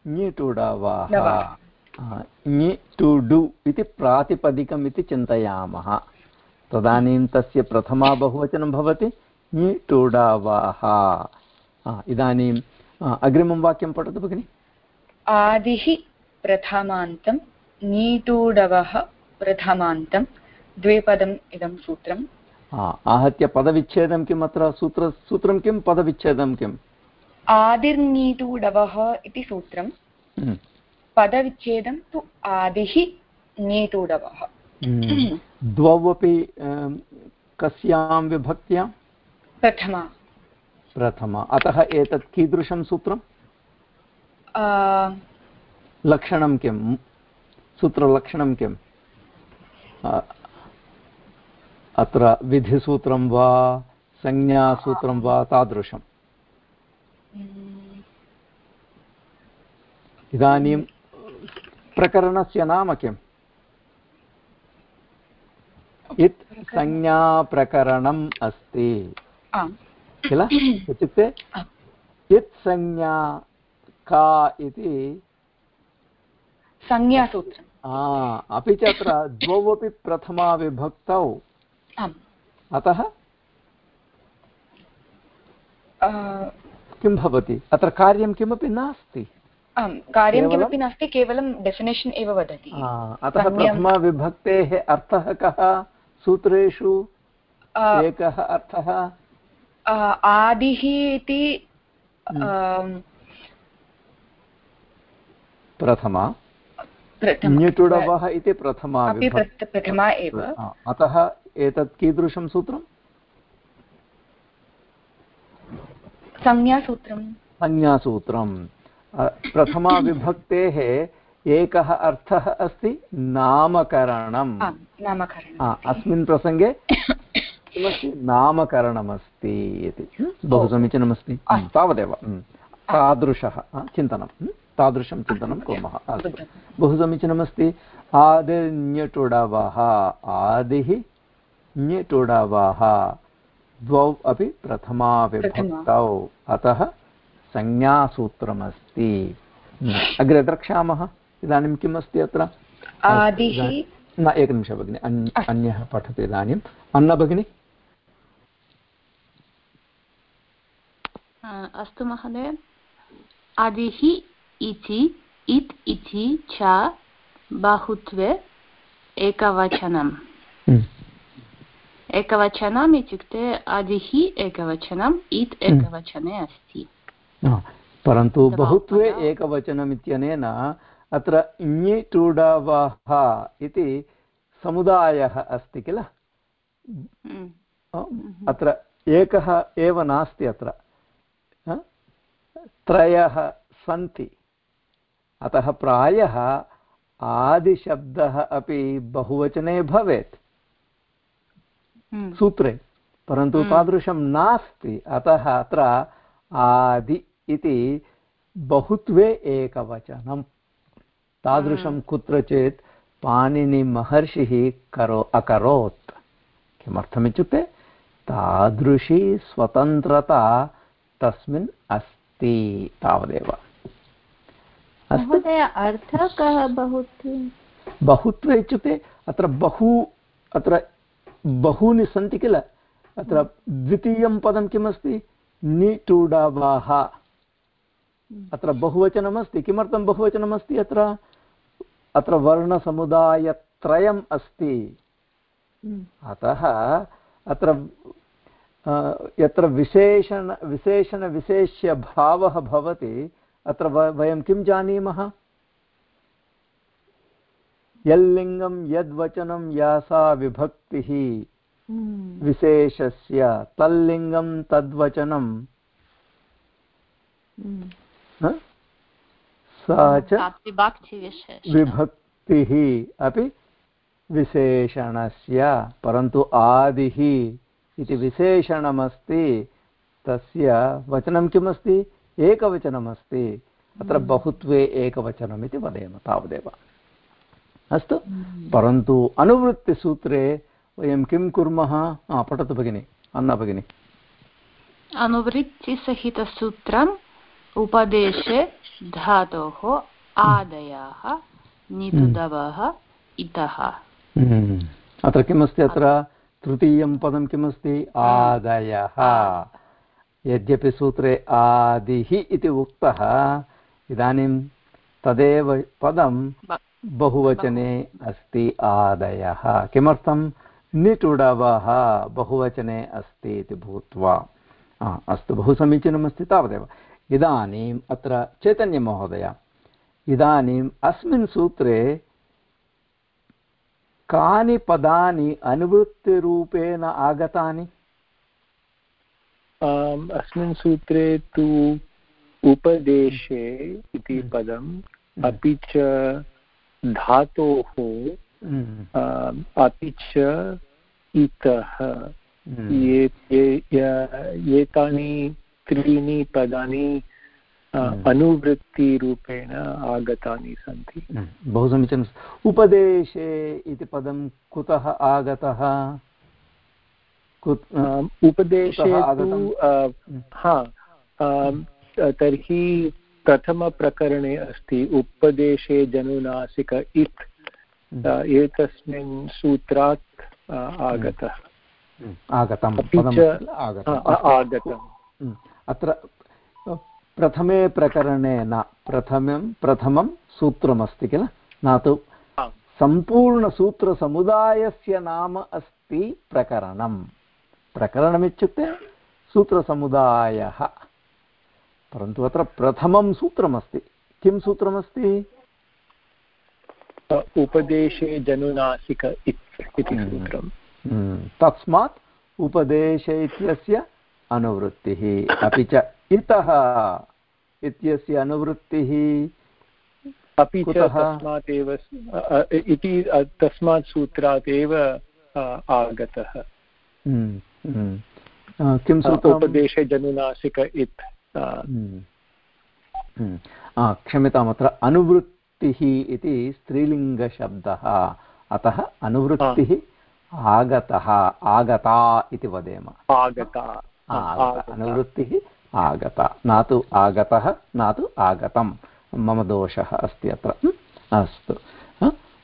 [SPEAKER 2] ञिटुडवः ञि टु डु इति प्रातिपदिकम् इति चिन्तयामः तदानीं तस्य प्रथमा बहुवचनं भवति ञिटुडवः इदानीम् अग्रिमं वाक्यं पठतु भगिनि
[SPEAKER 8] आदिः प्रथमान्तं नीटूडवः प्रथमान्तं द्विपदम् इदं सूत्रम्
[SPEAKER 2] आहत्य पदविच्छेदं किम् अत्र सूत्र सूत्रं किं पदविच्छेदं किम्
[SPEAKER 8] आदिर्नीटूडवः इति सूत्रं। पदविच्छेदं तु आदिः नीटूडवः।
[SPEAKER 2] द्वौ अपि कस्यां विभक्त्यां
[SPEAKER 8] प्रथमा
[SPEAKER 2] प्रथमा अतः एतत् कीदृशं सूत्रं लक्षणं किं सूत्रलक्षणं किम् अत्र विधिसूत्रं वा संज्ञासूत्रं वा तादृशम्। इदानीं प्रकरणस्य नाम किम्? इत् संज्ञाप्रकरणम् अस्ति। किल? इत्युक्ते इत् संज्ञा का इति
[SPEAKER 8] संज्ञासूत्रम्।
[SPEAKER 2] अपि च अत्र द्वौ अपि प्रथमाविभक्तौ अतः? किं भवति? अत्र कार्यं किमपि नास्ति।
[SPEAKER 8] कार्यं किमपि नास्ति केवलं डेफिनेशन् एव वदति।
[SPEAKER 2] अतः प्रथमाविभक्तेः अर्थः कः? सूत्रेषु एकः अर्थः?
[SPEAKER 8] आदिः इति
[SPEAKER 2] हम्म। प्रथमा। ञ्युटुडवः इति प्रथमा
[SPEAKER 8] प्रथमा एव।
[SPEAKER 2] अतः एतत् कीदृशं सूत्रम्
[SPEAKER 8] संज्ञासूत्रं।
[SPEAKER 2] संज्ञासूत्रं। प्रथमाविभक्तेः एकः अर्थः अस्ति नामकरणम्। अस्मिन् प्रसङ्गे किमस्ति? नामकरणमस्ति इति। बहु समीचीनमस्ति। तावदेव। तादृशः। चिन्तनं। तादृशं चिन्तनं कुर्मः। अस्तु। बहु समीचीनमस्ति। आदिर्ण्यटुडवः आदिः ण्यटुडवः द्वौ अपि प्रथमा विभक्तौ। अतः संज्ञासूत्रमस्ति। अग्रे द्रक्ष्यामः इदानीं किम् अस्ति अत्र न एकनिमिषः भगिनि। अन्यः पठतु इदानीम् अन्ना भगिनि?
[SPEAKER 11] अस्तु महोदय। आदिः इति इत् इति च बाहुत्वे एकवचनम्। हम्म। एकवचनम् इत्युक्ते आदिः एकवचनम् इत्। एकवचने अस्ति
[SPEAKER 2] परन्तु बहुत्वे एकवचनम् इत्यनेन अत्र इञ्टुडवः इति समुदायः अस्ति किल। अत्र एकः एव नास्ति अत्र त्रयः सन्ति अतः प्रायः आदिशब्दः अपि बहुवचने भवेत्। सूत्रे। परन्तु हम्म। तादृशं नास्ति। अतः अत्र आदि इति बहुत्वे एकवचनं। तादृशं हम्म। कुत्रचित् पाणिनिमहर्षिः करो अकरोत्। किमर्थमित्युक्ते तादृशी स्वतन्त्रता तस्मिन् अस्ति तावदेव।
[SPEAKER 6] अर्थः कः बहुत्वे?
[SPEAKER 2] बहुत्वे इत्युक्ते अत्र बहु अत्र बहूनि सन्ति किल? अत्र द्वितीयं पदं किमस्ति? निटुडवाः अत्र बहुवचनमस्ति। किमर्थं बहुवचनमस्ति अत्र? अत्र वर्णसमुदायत्रयम् अस्ति। अतः अत्र यत्र विशेषण विशेषणविशेष्यभावः भवति अत्र वयं किं जानीमः? यल्लिङ्गं यद्वचनं या सा विभक्तिः। हम्म। विशेषस्य तल्लिङ्गं तद्वचनं। हम्म। सा च विभक्तिः अपि विशेषणस्य परन्तु आदिः इति विशेषणमस्ति तस्य वचनं किमस्ति? एकवचनमस्ति। अत्र हम्म। बहुत्वे एकवचनम् इति वदेम तावदेव। अस्तु? हम्म। परन्तु अनुवृत्तिसूत्रे वयं किं कुर्मः? पठतु भगिनि अन्ना भगिनि।
[SPEAKER 11] अनुवृत्तिसहितसूत्रम् उपदेशे धातोः आदयः नितुदवः इतः।
[SPEAKER 2] हम्म। अत्र किमस्ति अत्र? तृतीयं पदं किमस्ति? आदयः। यद्यपि सूत्रे आदिः इति उक्तः इदानीं तदेव पदं बहुवचने अस्ति आदयः। किमर्थं? निटुडवः बहुवचने अस्ति इति भूत्वा। अस्तु बहु समीचीनमस्ति तावदेव। इदानीम् अत्र चैतन्यमहोदय। इदानीम् अस्मिन् सूत्रे कानि पदानि अनुवृत्तिरूपेण आगतानि?
[SPEAKER 12] अस्मिन् सूत्रे तु उपदेशे इति। पदम् हम्म। अपि च धातोः हम्म। अपि च इतः। एतानि त्रीणि पदानि अनुवृत्तिरूपेण आगतानि सन्ति।
[SPEAKER 2] बहु समीचीनम् उपदेशे इति पदं कुतः आगतः?
[SPEAKER 12] उपदेशे तु हा तर्हि प्रथमप्रकरणे अस्ति उपदेशे जनुनासिक इत् हम्म। एतस्मिन् सूत्रात् आगतः।
[SPEAKER 2] हम्म, आगतम्
[SPEAKER 12] आगतम्।
[SPEAKER 2] हम्म, अत्र प्रथमे प्रकरणे न प्रथमं प्रथमं सूत्रमस्ति किल? न तु सम्पूर्णसूत्रसमुदायस्य नाम अस्ति प्रकरणम्। प्रकरणमित्युक्ते सूत्रसमुदायः। परन्तु अत्र प्रथमं सूत्रमस्ति किं सूत्रमस्ति
[SPEAKER 12] उपदेशे जनुनासिक इति हम्म। सूत्रं
[SPEAKER 2] हम्म। तस्मात् उपदेश इत्यस्य अनुवृत्तिः अपि च इतः इत्यस्य अनुवृत्तिः
[SPEAKER 12] अपि च तस्मात् एव इति तस्मात् सूत्रात् एव आगतः
[SPEAKER 2] हम्म। किं सूत्रोपदेशे
[SPEAKER 12] जनुनासिक इत्।
[SPEAKER 2] क्षम्यताम् अत्र अनुवृत्तिः इति स्त्रीलिङ्गशब्दः। अतः अनुवृत्तिः आगतः आगता इति वदेम।
[SPEAKER 12] आगता।
[SPEAKER 2] अनुवृत्तिः आगता। न तु आगतः न तु आगतं मम दोषः अस्ति अत्र। अस्तु।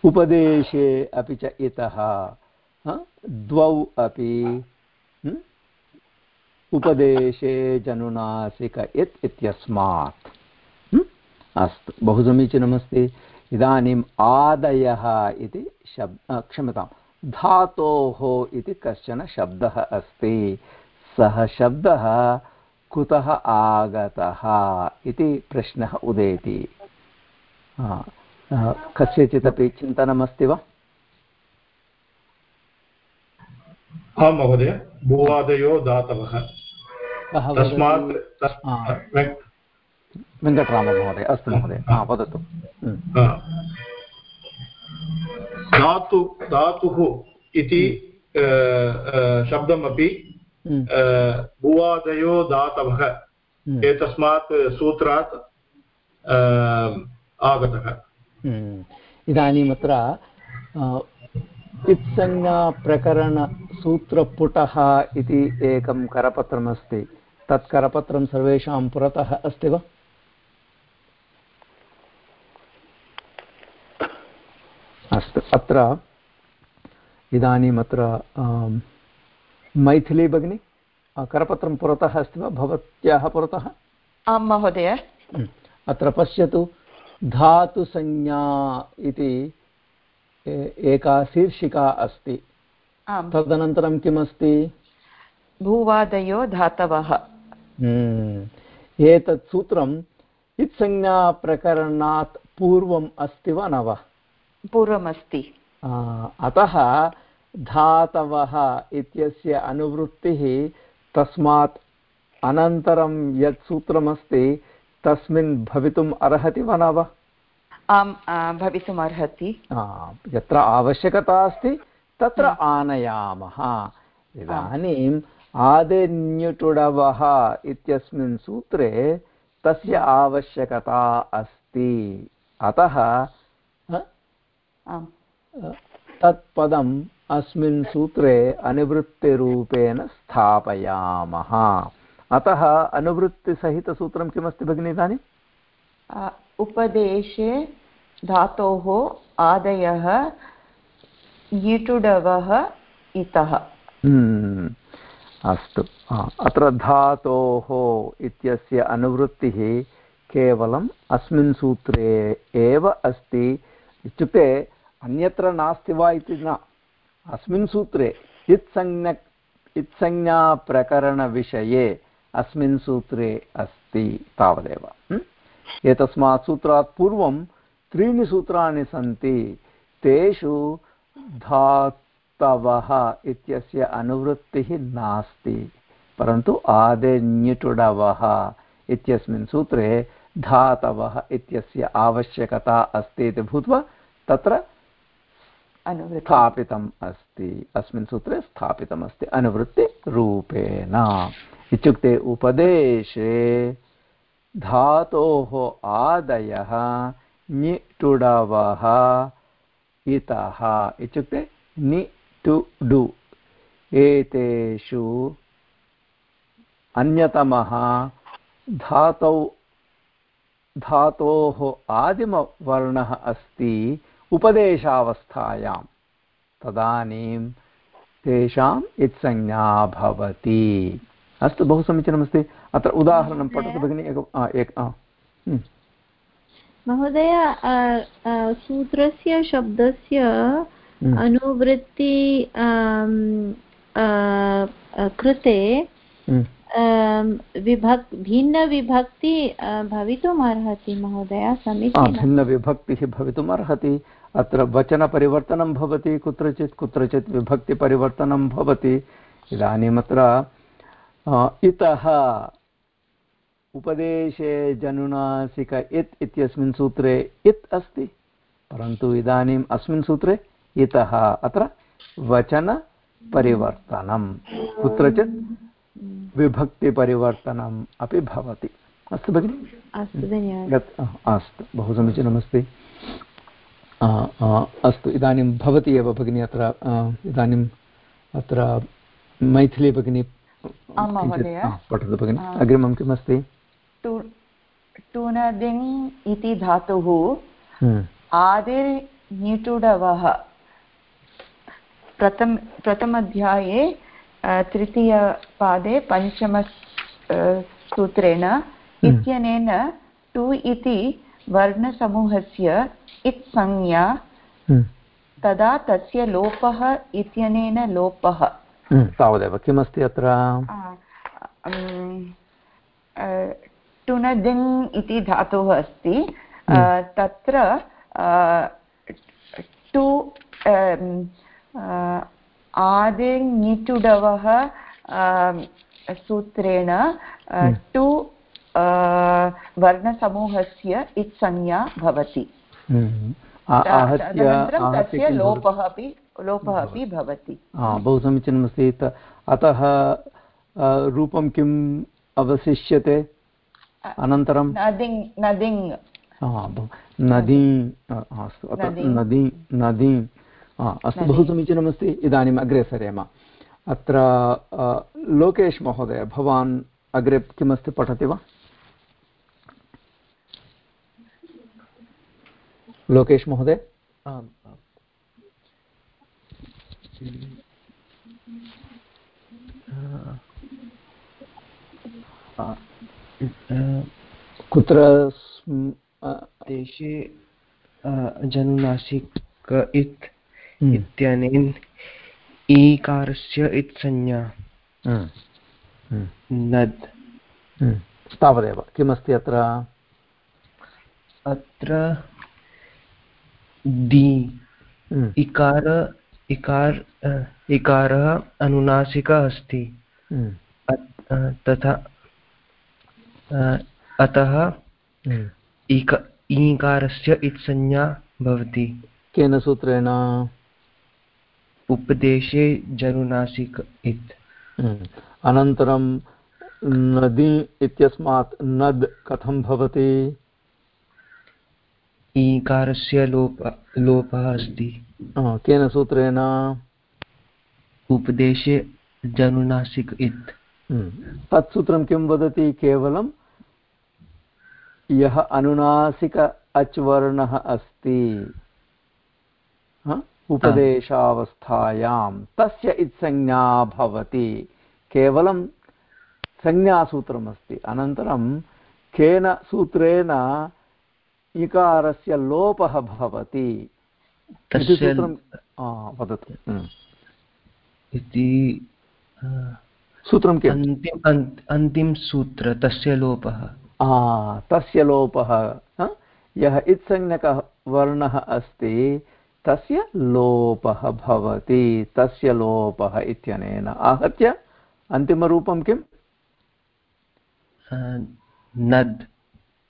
[SPEAKER 2] उपदेशे अपि च इतः। द्वौ अपि। उपदेशे जनुनासिक यत् इत्यस्मात्। अस्तु बहु समीचीनमस्ति इदानीम् आदयः इति शब् क्षम्यतां। धातोः इति कश्चन शब्दः अस्ति। सः शब्दः कुतः आगतः इति प्रश्नः उदेति। कस्यचित् अपि चिन्तनमस्ति वा?
[SPEAKER 5] आं महोदय भूवादयो दातवः। तस्मात्
[SPEAKER 2] वेङ्कटराममहोदय अस्तु महोदय। वदतु। हम्म।
[SPEAKER 5] धातु धातुः इति शब्दमपि हम्म। भुवादयो धातवः हम्म। एतस्मात् सूत्रात् आगतः।
[SPEAKER 2] इदानीम् अत्र इत्संज्ञाप्रकरणसूत्रपुटः इति एकं करपत्रमस्ति। तत् करपत्रं सर्वेषां पुरतः अस्ति वा? अस्तु अत्र इदानीम् अत्र मैथिली भगिनी करपत्रं पुरतः अस्ति वा? भवत्याः पुरतः?
[SPEAKER 1] आं महोदय।
[SPEAKER 2] अत्र पश्यतु धातुसंज्ञा इति एका शीर्षिका अस्ति। तदनन्तरं किमस्ति?
[SPEAKER 1] भूवादयो धातवः।
[SPEAKER 2] एतत् सूत्रम् इत्संज्ञाप्रकरणात् पूर्वम् अस्ति वा न वा?
[SPEAKER 1] पूर्वमस्ति।
[SPEAKER 2] अतः धातवः इत्यस्य अनुवृत्तिः तस्मात् अनन्तरं यत् सूत्रमस्ति तस्मिन् भवितुम् अर्हति वा न वा?
[SPEAKER 1] आम् भवितुम् अर्हति।
[SPEAKER 2] यत्र आवश्यकता अस्ति तत्र आनयामः। इदानीम् आदिन्युटुडवः इत्यस्मिन् सूत्रे तस्य आवश्यकता अस्ति। अतः तत् पदम् अस्मिन् सूत्रे अनुवृत्तिरूपेण स्थापयामः। अतः अनुवृत्तिसहितसूत्रं किमस्ति भगिनि इदानीम्?
[SPEAKER 1] उपदेशे धातोः आदयः यिटुडवः इतः।
[SPEAKER 2] हम्म, अस्तु। अत्र धातोः इत्यस्य अनुवृत्तिः केवलम् अस्मिन् सूत्रे एव अस्ति। इत्युक्ते अन्यत्र नास्ति वा इति न। अस्मिन् सूत्रे इत्संज्ञ इत्संज्ञाप्रकरणविषये अस्मिन् सूत्रे अस्ति तावदेव। एतस्मात् सूत्रात् पूर्वं त्रीणि सूत्राणि सन्ति। तेषु धातवः इत्यस्य अनुवृत्तिः नास्ति परन्तु आदेन्युटुडवः इत्यस्मिन् सूत्रे धातवः इत्यस्य आवश्यकता अस्ति इति भूत्वा तत्र स्थापितम् अस्ति अस्मिन् सूत्रे स्थापितमस्ति अनुवृत्तिरूपेण। इत्युक्ते उपदेशे धातोः आदयः निटुडवः इतः इत्युक्ते नि टु डु। एतेषु अन्यतमः धातौ धातोः आदिमवर्णः अस्ति उपदेशावस्थायां तदानीं तेषाम् इत्संज्ञा भवति। अस्तु बहु समीचीनमस्ति। अत्र उदाहरणं पठतु भगिनि एक हम्म।
[SPEAKER 6] महोदय सूत्रस्य शब्दस्य हम्म। अनुवृत्ति कृते हम्म। विभक् भिन्नविभक्ति भवितुम् अर्हति महोदय समीचीनं
[SPEAKER 2] भिन्नविभक्तिः भवितुम् अर्हति अत्र वचनपरिवर्तनं भवति कुत्रचित् कुत्रचित् विभक्तिपरिवर्तनं भवति इदानीमत्र इतः उपदेशे जनुनासिक इत् इत्यस्मिन् सूत्रे इत् अस्ति परन्तु इदानीम् अस्मिन् सूत्रे इतः अत्र वचनपरिवर्तनं कुत्रचित् विभक्तिपरिवर्तनम् अपि भवति। अस्तु भगिनि?
[SPEAKER 6] अस्तु
[SPEAKER 2] बहु समीचीनमस्ति। अस्तु इदानीं भवती एव भगिनी अत्र इदानीम् अत्र मैथिली भगिनी पठतु भगिनि। अग्रिमं किमस्ति?
[SPEAKER 13] टुनदिङ् इति धातुः हम्म। आदिर्निटुडवः प्रथम प्रथमाध्याये तृतीयपादे पञ्चम सूत्रेण हम्म। इत्यनेन टु इति वर्णसमूहस्य इत् संज्ञा हम्म। तदा तस्य लोपः इत्यनेन लोपः
[SPEAKER 2] तावदेव किमस्ति अत्र
[SPEAKER 13] टुनदिङ् इति धातुः अस्ति। तत्र टु आदिङ्निटुडवः सूत्रेण टु वर्णसमूहस्य इत्संज्ञा भवति।
[SPEAKER 2] हम्म।
[SPEAKER 13] तस्य लोपः अपि लोपः अपि भवति।
[SPEAKER 2] बहु समीचीनमस्ति। अतः रूपं किम् अवशिष्यते? अनन्तरं?
[SPEAKER 13] नदिङ्
[SPEAKER 2] नदी। अस्तु। अत्र नदी। नदी अस्तु बहु समीचीनमस्ति। इदानीम् अग्रे सरेम। अत्र लोकेश् महोदय भवान् अग्रे किमस्ति पठति वा? लोकेश् महोदय? आम् कुत्र
[SPEAKER 14] देशे जनुनासिक इत् हम्म। इत्यनेन ईकारस्य इत् संज्ञा। हम्म। हम्म। नद्।
[SPEAKER 2] तावदेव किमस्ति अत्र?
[SPEAKER 14] अत्र दि। इकार इकार इकारः अनुनासिकः अस्ति। तथा अतः ईकारस्य इत्संज्ञा भवति।
[SPEAKER 2] केन सूत्रेण?
[SPEAKER 14] उपदेशे जनुनासिक इत्।
[SPEAKER 2] अनन्तरं नदी इत्यस्मात् नद् कथं भवति?
[SPEAKER 14] ईकारस्य लोप लोपः अस्ति।
[SPEAKER 2] केन सूत्रेण?
[SPEAKER 14] उपदेशे जनुनासिक इत्।
[SPEAKER 2] तत् सूत्रं किं वदति केवलं यः अनुनासिक अच्वर्णः अस्ति उपदेशावस्थायां तस्य इत्संज्ञा भवति केवलं संज्ञासूत्रमस्ति अनन्तरं केन सूत्रेण इकारस्य लोपः भवति सूत्रं वदतु हम्म।
[SPEAKER 14] इति
[SPEAKER 2] सूत्रं किम्?
[SPEAKER 14] अन्तिम अन्तिमसूत्र तस्य लोपः।
[SPEAKER 2] तस्य लोपः यः इत्संज्ञकः वर्णः अस्ति तस्य लोपः भवति तस्य लोपः इत्यनेन। आहत्य अन्तिमरूपं किम्?
[SPEAKER 14] नद्।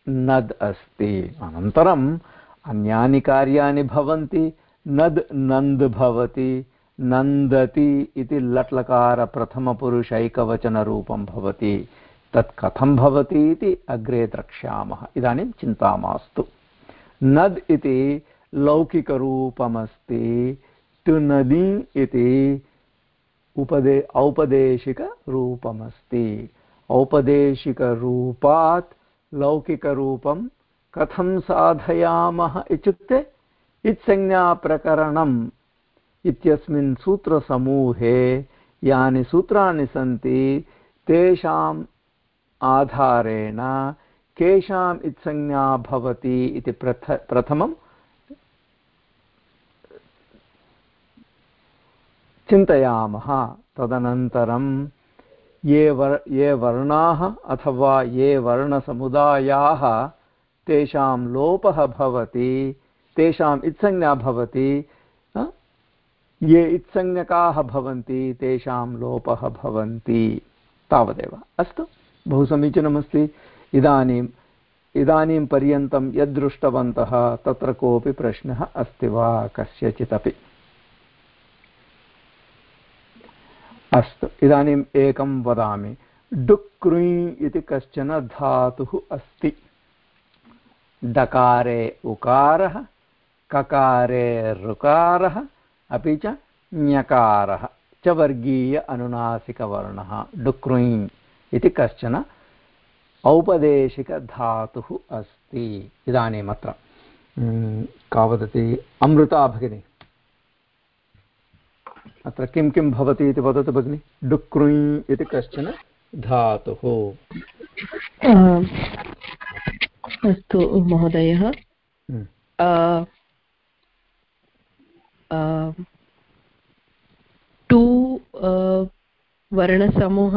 [SPEAKER 2] नद् अस्ति। अनन्तरम् अन्यानि कार्याणि भवन्ति नद् नन्द् भवति नन्दति इति लट्लकारप्रथमपुरुषैकवचनरूपं भवति। तत् कथं भवति इति अग्रे द्रक्ष्यामः। इदानीं चिन्ता मास्तु। नद् इति लौकिकरूपमस्ति। टुनदी इति उपदे औपदेशिकरूपमस्ति। औपदेशिकरूपात् लौकिकरूपं कथं साधयामः इत्युक्ते इत्संज्ञाप्रकरणम् इत्यस्मिन् सूत्रसमूहे यानि सूत्राणि सन्ति, तेषाम् आधारेण केषाम् इत्संज्ञा भवति इति प्रथ, प्रथमं चिन्तयामः। तदनन्तरं ये वर्, ये वर्णाः अथवा ये वर्णसमुदायाः तेषां लोपः भवति, तेषाम् इत्संज्ञा भवति ये इत्संज्ञकाः भवन्ति, तेषां लोपः भवन्ति। तावदेव। अस्तु, बहु समीचीनमस्ति। इदानीम् इदानीं पर्यन्तं यद्दृष्टवन्तः, तत्र कोऽपि प्रश्नः अस्ति वा? कस्यचिदपि। अस्तु, इदानीम् एकं वदामि। डुक्रुञ् इति कश्चन धातुः अस्ति। डकारे उकारः, ककारे ऋकारः अपि च ञकारः च वर्गीय अनुनासिकवर्णः डुक्रुञ् इति कश्चन औपदेशिकधातुः अस्ति। इदानीम् अत्र का वदति? अमृता भगिनी। अत्र किं किं भवति इति वदतु भगिनि? डुक्रुञ् इति कश्चन धातुः।
[SPEAKER 15] अस्तु महोदयः। टु वर्णसमूह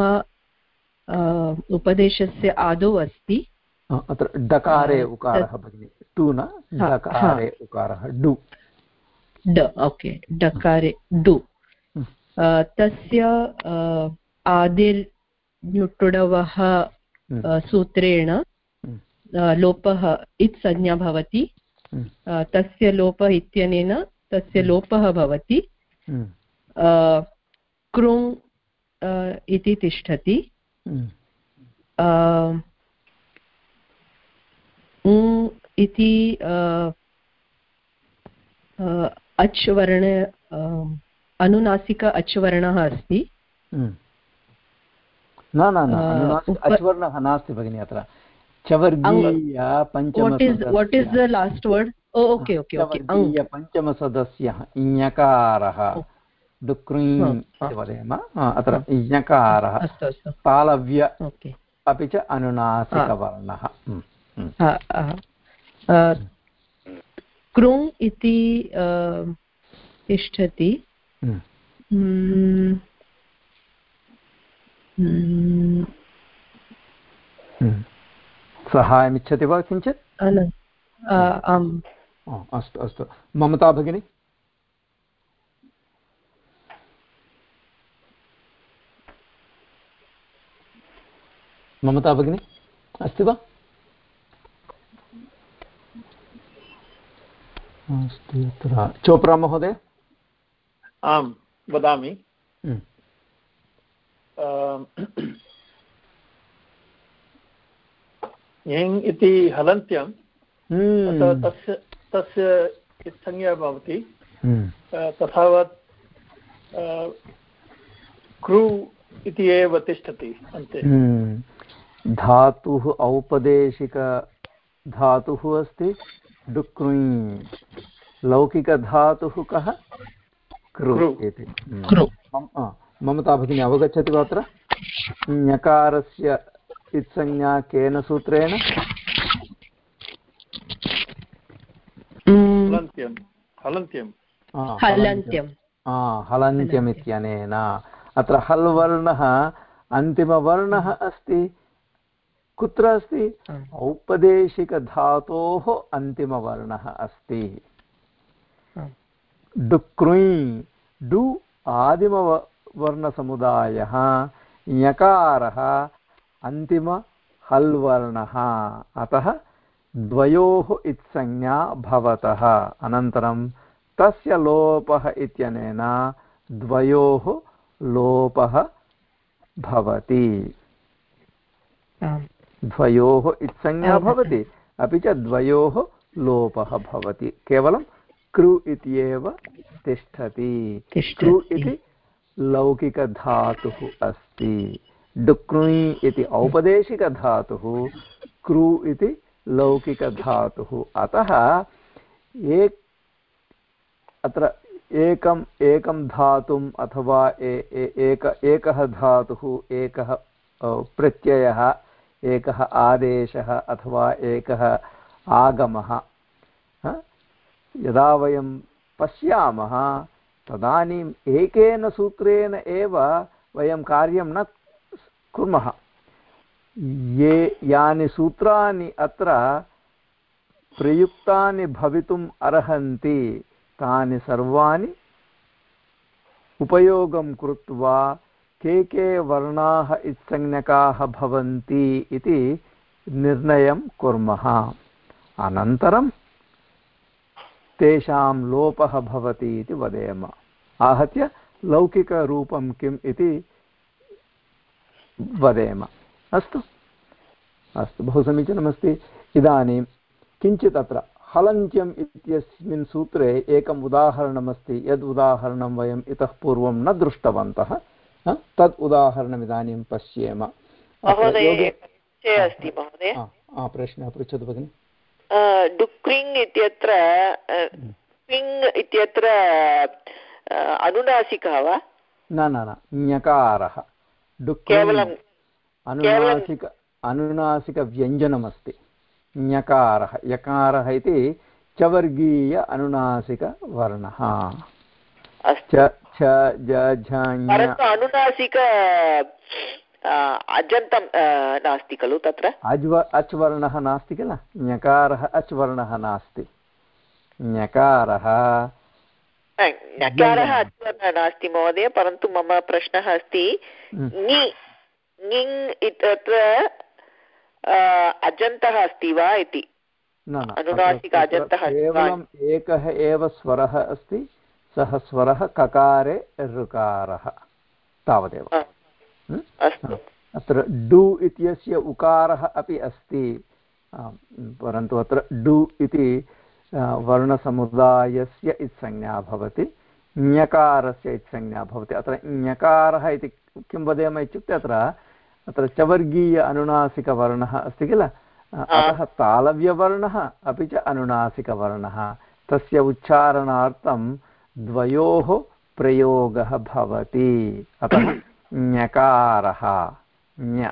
[SPEAKER 15] उपदेशस्य आदौ अस्ति
[SPEAKER 2] अत्र डकारे उकारः भगिनि टु न डकारे उकारः डु
[SPEAKER 15] ड ओके डकारे डु। तस्य आदिर् हम्म। सूत्रेण लोपः इत् संज्ञा भवति तस्य लोपः इत्यनेन तस्य लोपः भवति। कृङ् इति तिष्ठति। इति अच् वर्ण अनुनासिक अच् वर्णः अस्ति
[SPEAKER 2] न न न अच्वर्णः नास्ति भगिनि अत्र। चवर्गीय पञ्चमसदस्यः इञकारः डुक्री वदेम अत्र इञकारः तालव्य अपि च अनुनासिकवर्णः
[SPEAKER 15] कृङ् इति तिष्ठति
[SPEAKER 2] सहायमिच्छति वा किञ्चित्
[SPEAKER 15] आम्
[SPEAKER 2] अस्तु अस्तु. ममता भगिनी? ममता भगिनी? अस्ति वा? अस्तु अत्र चोप्रा महोदय?
[SPEAKER 16] आं वदामि।
[SPEAKER 2] हम्म।
[SPEAKER 16] इति हलन्त्यं
[SPEAKER 2] हम्म।
[SPEAKER 16] तस्य तस्य संज्ञा भवति।
[SPEAKER 2] हम्म।
[SPEAKER 16] तथावत् क्रू इति एव तिष्ठति अन्ते।
[SPEAKER 2] हम्म। धातुः औपदेशिक धातुः अस्ति। डुक्रुञ्। लौकिकधातुः कः? कृ इति। ममता भगिनी अवगच्छति वा अत्र? ञकारस्य इत्संज्ञा केन सूत्रेण? हलन्त्यम् इत्यनेन अत्र हल् वर्णः अन्तिमवर्णः अस्ति कुत्र अस्ति औपदेशिकधातोः अन्तिमवर्णः अस्ति डुक्रुञ् डु आदिमवर्णसमुदायः ञकारः अन्तिम हल् वर्णः अतः द्वयोः इत्संज्ञा भवतः। अनन्तरं तस्य लोपः इत्यनेन द्वयोः लोपः भवति। द्वयोः इत्संज्ञा भवति अपि च द्वयोः लोपः भवति। केवलं कृ इत्येव तिष्ठति। कृ इति लौकिकधातुः अस्ति। डुक्रुञ् इति औपदेशिकधातुः क्रू इति लौकिकधातुः। अतः एक अत्र एकम् एकं धातुम् अथवा एक एकः धातुः, एकः प्रत्ययः, एकः आदेशः अथवा एकः आगमः। यदा वयं पश्यामः, तदानीम् एकेन सूत्रेण एव वयं कार्यं न कुर्मः। ये यानि सूत्राणि अत्र प्रयुक्तानि भवितुम् अर्हन्ति, तानि सर्वाणि उपयोगं कृत्वा के के वर्णाः इत्संज्ञकाः भवन्ति इति निर्णयं कुर्मः। अनन्तरं तेषां लोपः भवति इति वदेम। आहत्य लौकिकरूपं किम् इति वदेम। अस्तु। अस्तु बहु समीचीनमस्ति। इदानीं किञ्चित् अत्र हलन्त्यम् इत्यस्मिन् सूत्रे एकम् उदाहरणमस्ति यद् उदाहरणं वयम् इतः पूर्वं न दृष्टवन्तः तद् उदाहरणम् इदानीं पश्येम।
[SPEAKER 7] अस्ति महोदय।
[SPEAKER 2] प्रश्नः पृच्छतु भगिनि।
[SPEAKER 7] डुक्रिङ् इत्यत्र क्विङ् इत्यत्र अनुनासिकः वा?
[SPEAKER 2] न न न ञकारः।
[SPEAKER 7] केवलं
[SPEAKER 2] अनुनासिक अनुनासिकव्यञ्जनमस्ति। ञकारः। यकारः इति चवर्गीय अनुनासिकवर्णः।
[SPEAKER 7] अनुनासिक अजन्तं नास्ति खलु तत्र?
[SPEAKER 2] अज्व अच् वर्णः नास्ति किल? ञकारः अच् वर्णः नास्ति। ञकारः।
[SPEAKER 7] ञकारः अच्वर्णः नास्ति महोदय परन्तु मम प्रश्नः अस्ति। ङि ङिङ् इत्यत्र अजन्तः अस्ति वा इति? अनुनासिक अजन्तः
[SPEAKER 2] एकः एव स्वरः अस्ति सः स्वरः ककारे ऋकारः तावदेव। अत्र डु इत्यस्य उकारः अपि अस्ति परन्तु अत्र डु इति वर्णसमुदायस्य इत्संज्ञा भवति ञकारस्य इत्संज्ञा भवति। अत्र ञकारः इति किं वदेम इत्युक्ते अत्र अत्र चवर्गीय अनुनासिकवर्णः अस्ति किल? अतः तालव्यवर्णः अपि च अनुनासिकवर्णः। तस्य उच्चारणार्थं द्वयोः प्रयोगः भवति। अतः ञकारः। ञ।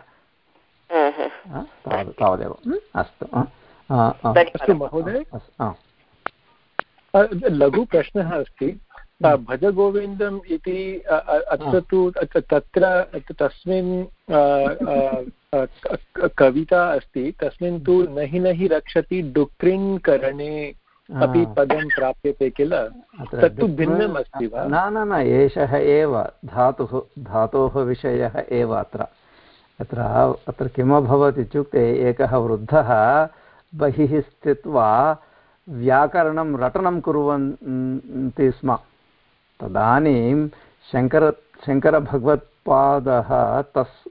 [SPEAKER 2] तावदेव। अस्तु
[SPEAKER 12] अस्तु महोदय। लघुप्रश्नः अस्ति। भजगोविन्दम् इति अत्र तु तत्र तस्मिन् कविता अस्ति तस्मिन् तु नहि नहि रक्षति डुक्रिङ् करणे अपि पदं प्राप्यते किल? तत्तु भिन्नम् अस्ति वा?
[SPEAKER 2] न न न एषः एव धातुः धातोः विषयः एव अत्र। अत्र अत्र किम् अभवत् इत्युक्ते एकः वृद्धः बहिः स्थित्वा व्याकरणं रटनं कुर्वन्ति स्म। तदानीं शङ्कर, शङ्करभगवत्पादः तस्,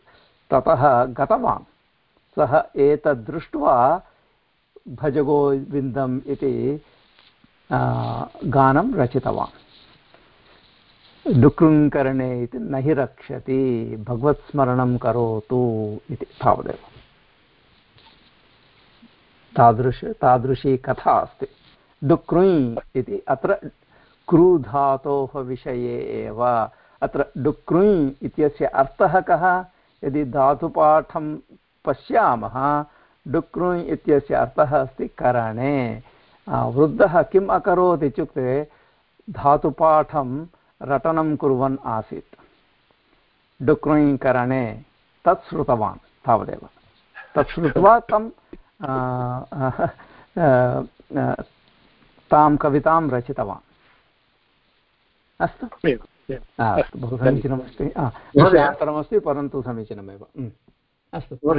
[SPEAKER 2] ततः गतवान्। सः एतद् दृष्ट्वा भजगोविन्दम् इति गानं रचितवान्। डुकृङ्करणे इति न हि रक्षति, भगवत्स्मरणं करोतु इति तावदेव। तादृश, तादृशी कथा अस्ति। डुक्रुञ् इति, अत्र क्रूधातोः विषये एव। अत्र डुक्रुञ् इत्यस्य अर्थः कः? यदि धातुपाठं पश्यामः, डुक्रुञ् इत्यस्य अर्थः अस्ति करणे। वृद्धः किम् अकरोत् इत्युक्ते धातुपाठं रटनं कुर्वन् आसीत्। डुक्रुञ् करणे, तत् श्रुतवान् तावदेव। तत् श्रुत्वा तं तां कवितां रचितवान्। अस्तु? अस्तु बहु समीचीनमस्ति। विषयान्तरमस्ति परन्तु समीचीनमेव। अस्तु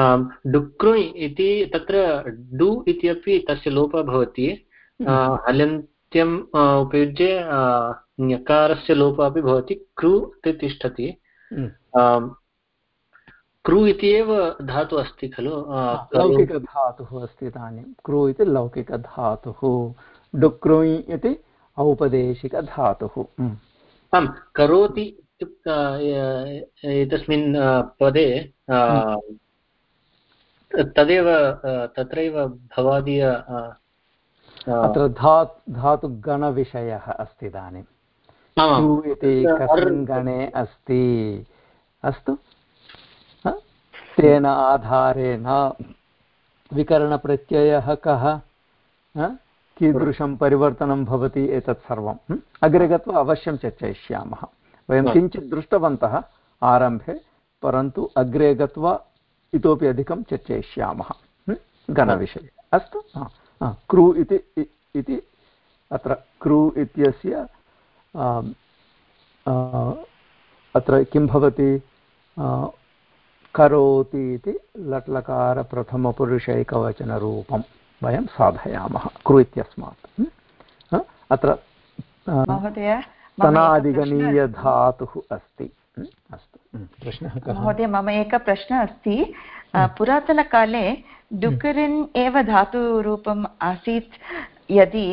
[SPEAKER 17] आम् डुक्रुञ् इति तत्र डु इत्यपि तस्य लोपः भवति। हलन्त्यम् उपयुज्य ञकारस्य लोपः अपि भवति। कृ इति तिष्ठति। कृ इति एव धातु अस्ति खलु?
[SPEAKER 2] लौकिकधातुः अस्ति इदानीं। क्रू इति लौकिकधातुः। डुक्रुञ् इति औपदेशिकधातुः।
[SPEAKER 17] आम् करोति एतस्मिन् पदे तदेव तत्रैव भवादीय
[SPEAKER 2] अत्र धा धातुगणविषयः अस्ति इदानीं। इति कस्मिन् गणे अस्ति। अस्तु। तेन आधारेण विकरणप्रत्ययः कः? कीदृशं परिवर्तनं भवति एतत् सर्वम् अग्रे गत्वा अवश्यं चर्चयिष्यामः। वयं किञ्चित् दृष्टवन्तः आरम्भे परन्तु अग्रे गत्वा इतोपि अधिकं चर्चयिष्यामः। गणविषये। अस्तु? क्रू इति इति अत्र क्रू इत्यस्य अत्र किं भवति? करोति इति लट्लकारप्रथमपुरुषैकवचनरूपं वयं साधयामः क्रू इत्यस्मात् अत्र
[SPEAKER 13] महोदय
[SPEAKER 2] तनादिगणीयधातुः अस्ति। अस्तु। प्रश्नः
[SPEAKER 13] महोदय मम एकः प्रश्नः अस्ति पुरातनकाले डुकरिन् एव धातुरूपम् आसीत्। यदि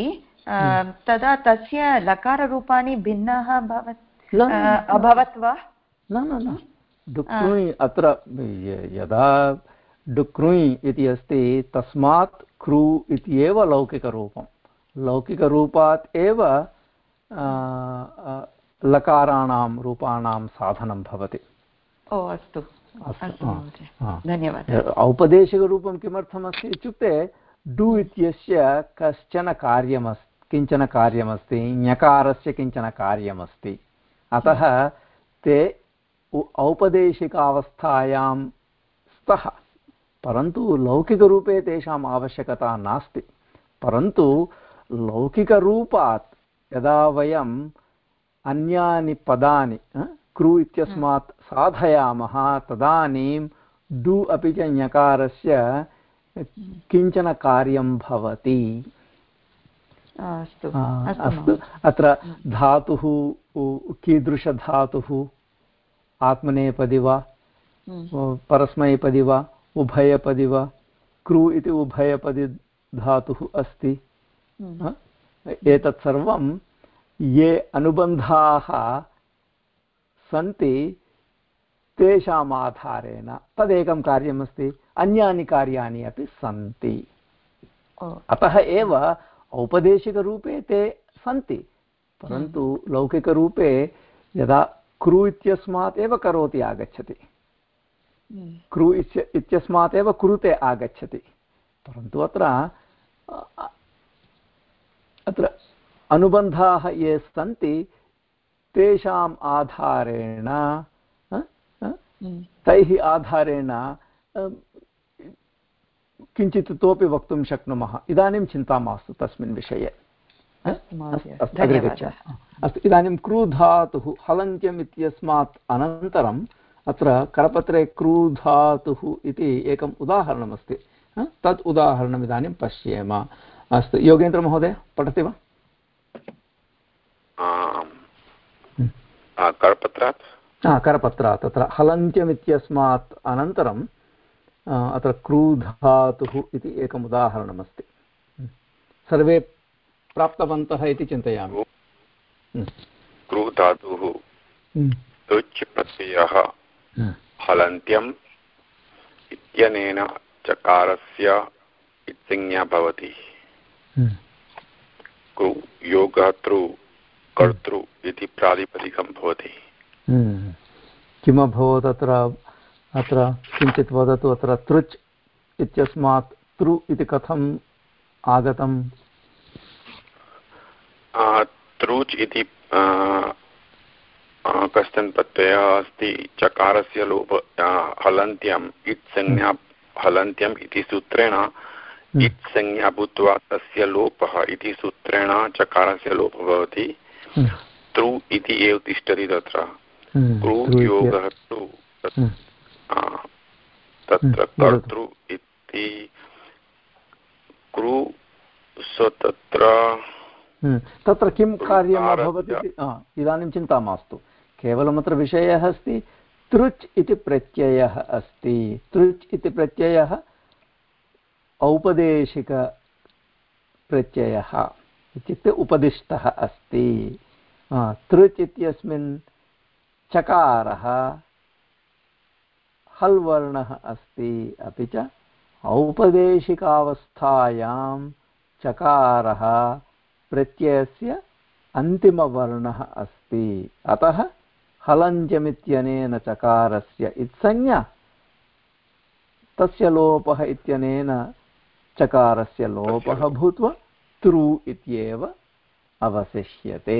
[SPEAKER 13] तदा तस्य लकाररूपाणि भिन्नाः अभवत् वा?
[SPEAKER 2] न न न। डुक्रुञ् अत्र यदा डुक्रुञ् इति अस्ति तस्मात् क्रू इति एव लौकिकरूपं। लौकिकरूपात् एव लकाराणां रूपाणां साधनं भवति।
[SPEAKER 13] ओ अस्तु। धन्यवादः।
[SPEAKER 2] औपदेशिकरूपं किमर्थमस्ति इत्युक्ते डु इत्यस्य कश्चन कार्यमस्ति किंचन कार्यमस्ति ञकारस्य किंचन कार्यमस्ति। अतः ते औपदेशिकावस्थायां स्तः। परन्तु लौकिकरूपे तेषाम् आवश्यकता नास्ति। परन्तु लौकिकरूपात् यदा वयम् अन्यानि पदानि क्रू इत्यस्मात् साधयामः तदानीं डु अपि च ञकारस्य किंचन कार्यं भवति।
[SPEAKER 13] अस्तु
[SPEAKER 2] अस्तु अत्र धातुः कीदृशधातुः? आत्मनेपदि वा? परस्मैपदि वा? उभयपदि वा क्रू इति उभयपदि धातुः अस्ति एतत् सर्वं ये अनुबन्धाः सन्ति तेषाम् आधारेण तदेकं कार्यमस्ति अन्यानि कार्याणि अपि सन्ति। अतः एव औपदेशिकरूपे ते सन्ति परन्तु लौकिकरूपे यदा क्रू इत्यस्मात् एव करोति आगच्छति। क्रू इत्य इत्यस्मात् एव कुरुते आगच्छति। परन्तु अत्र अत्र अनुबन्धाः ये सन्ति तेषाम् आधारेण तैः आधारेण किञ्चित् इतोपि वक्तुं शक्नुमः। इदानीं चिन्ता मास्तु तस्मिन् विषये। अस्तु इदानीं क्रूधातुः हलन्त्यम् इत्यस्मात् अनन्तरम् अत्र करपत्रे क्रूधातुः इति एकम् उदाहरणमस्ति। तत् उदाहरणम् इदानीं पश्येम। अस्तु योगेन्द्रमहोदय पठति वा?
[SPEAKER 18] करपत्रात्?
[SPEAKER 2] करपत्रात्। तत्र हलन्त्यम् इत्यस्मात् अनन्तरम् अत्र क्रूधातुः इति एकम् उदाहरणमस्ति। सर्वे प्राप्तवन्तः इति चिन्तयामि।
[SPEAKER 18] क्रूधातुः। प्रत्ययः हलन्त्यम् इत्यनेन चकारस्य इत्संज्ञा भवति। योगतृ कर्तृ इति प्रातिपदिकं भवति।
[SPEAKER 2] किमभवत् अत्र अत्र किञ्चित् वदतु अत्र तृच् इत्यस्मात् तृ इति कथम् आगतम्?
[SPEAKER 18] तृच् इति कश्चन प्रत्ययः अस्ति चकारस्य लोप हलन्त्यम् इत्संज्ञा हलन्त्यम् इति सूत्रेण इत्संज्ञा भूत्वा तस्य लोपः इति सूत्रेण चकारस्य लोपः भवति। तृ इति एव तिष्ठति तत्र। क्रूयोगः तु तत्र कर्तृ इति क्रू सो तत्र
[SPEAKER 2] तत्र किं कार्यम् अभवत् इदानीं चिन्ता मास्तु। केवलमत्र विषयः अस्ति, तृच् इति प्रत्ययः अस्ति। तृच् इति प्रत्ययः औपदेशिकप्रत्ययः इत्युक्ते उपदिष्टः अस्ति। तृच् इत्यस्मिन् चकारः हल् वर्णः अस्ति। अपि च औपदेशिकावस्थायां चकारः प्रत्ययस्य अन्तिमवर्णः अस्ति। अतः हलञ्जमित्यनेन चकारस्य इत्संज्ञा। तस्य लोपः इत्यनेन चकारस्य लोपः भूत्वा तृ इत्येव अवशिष्यते।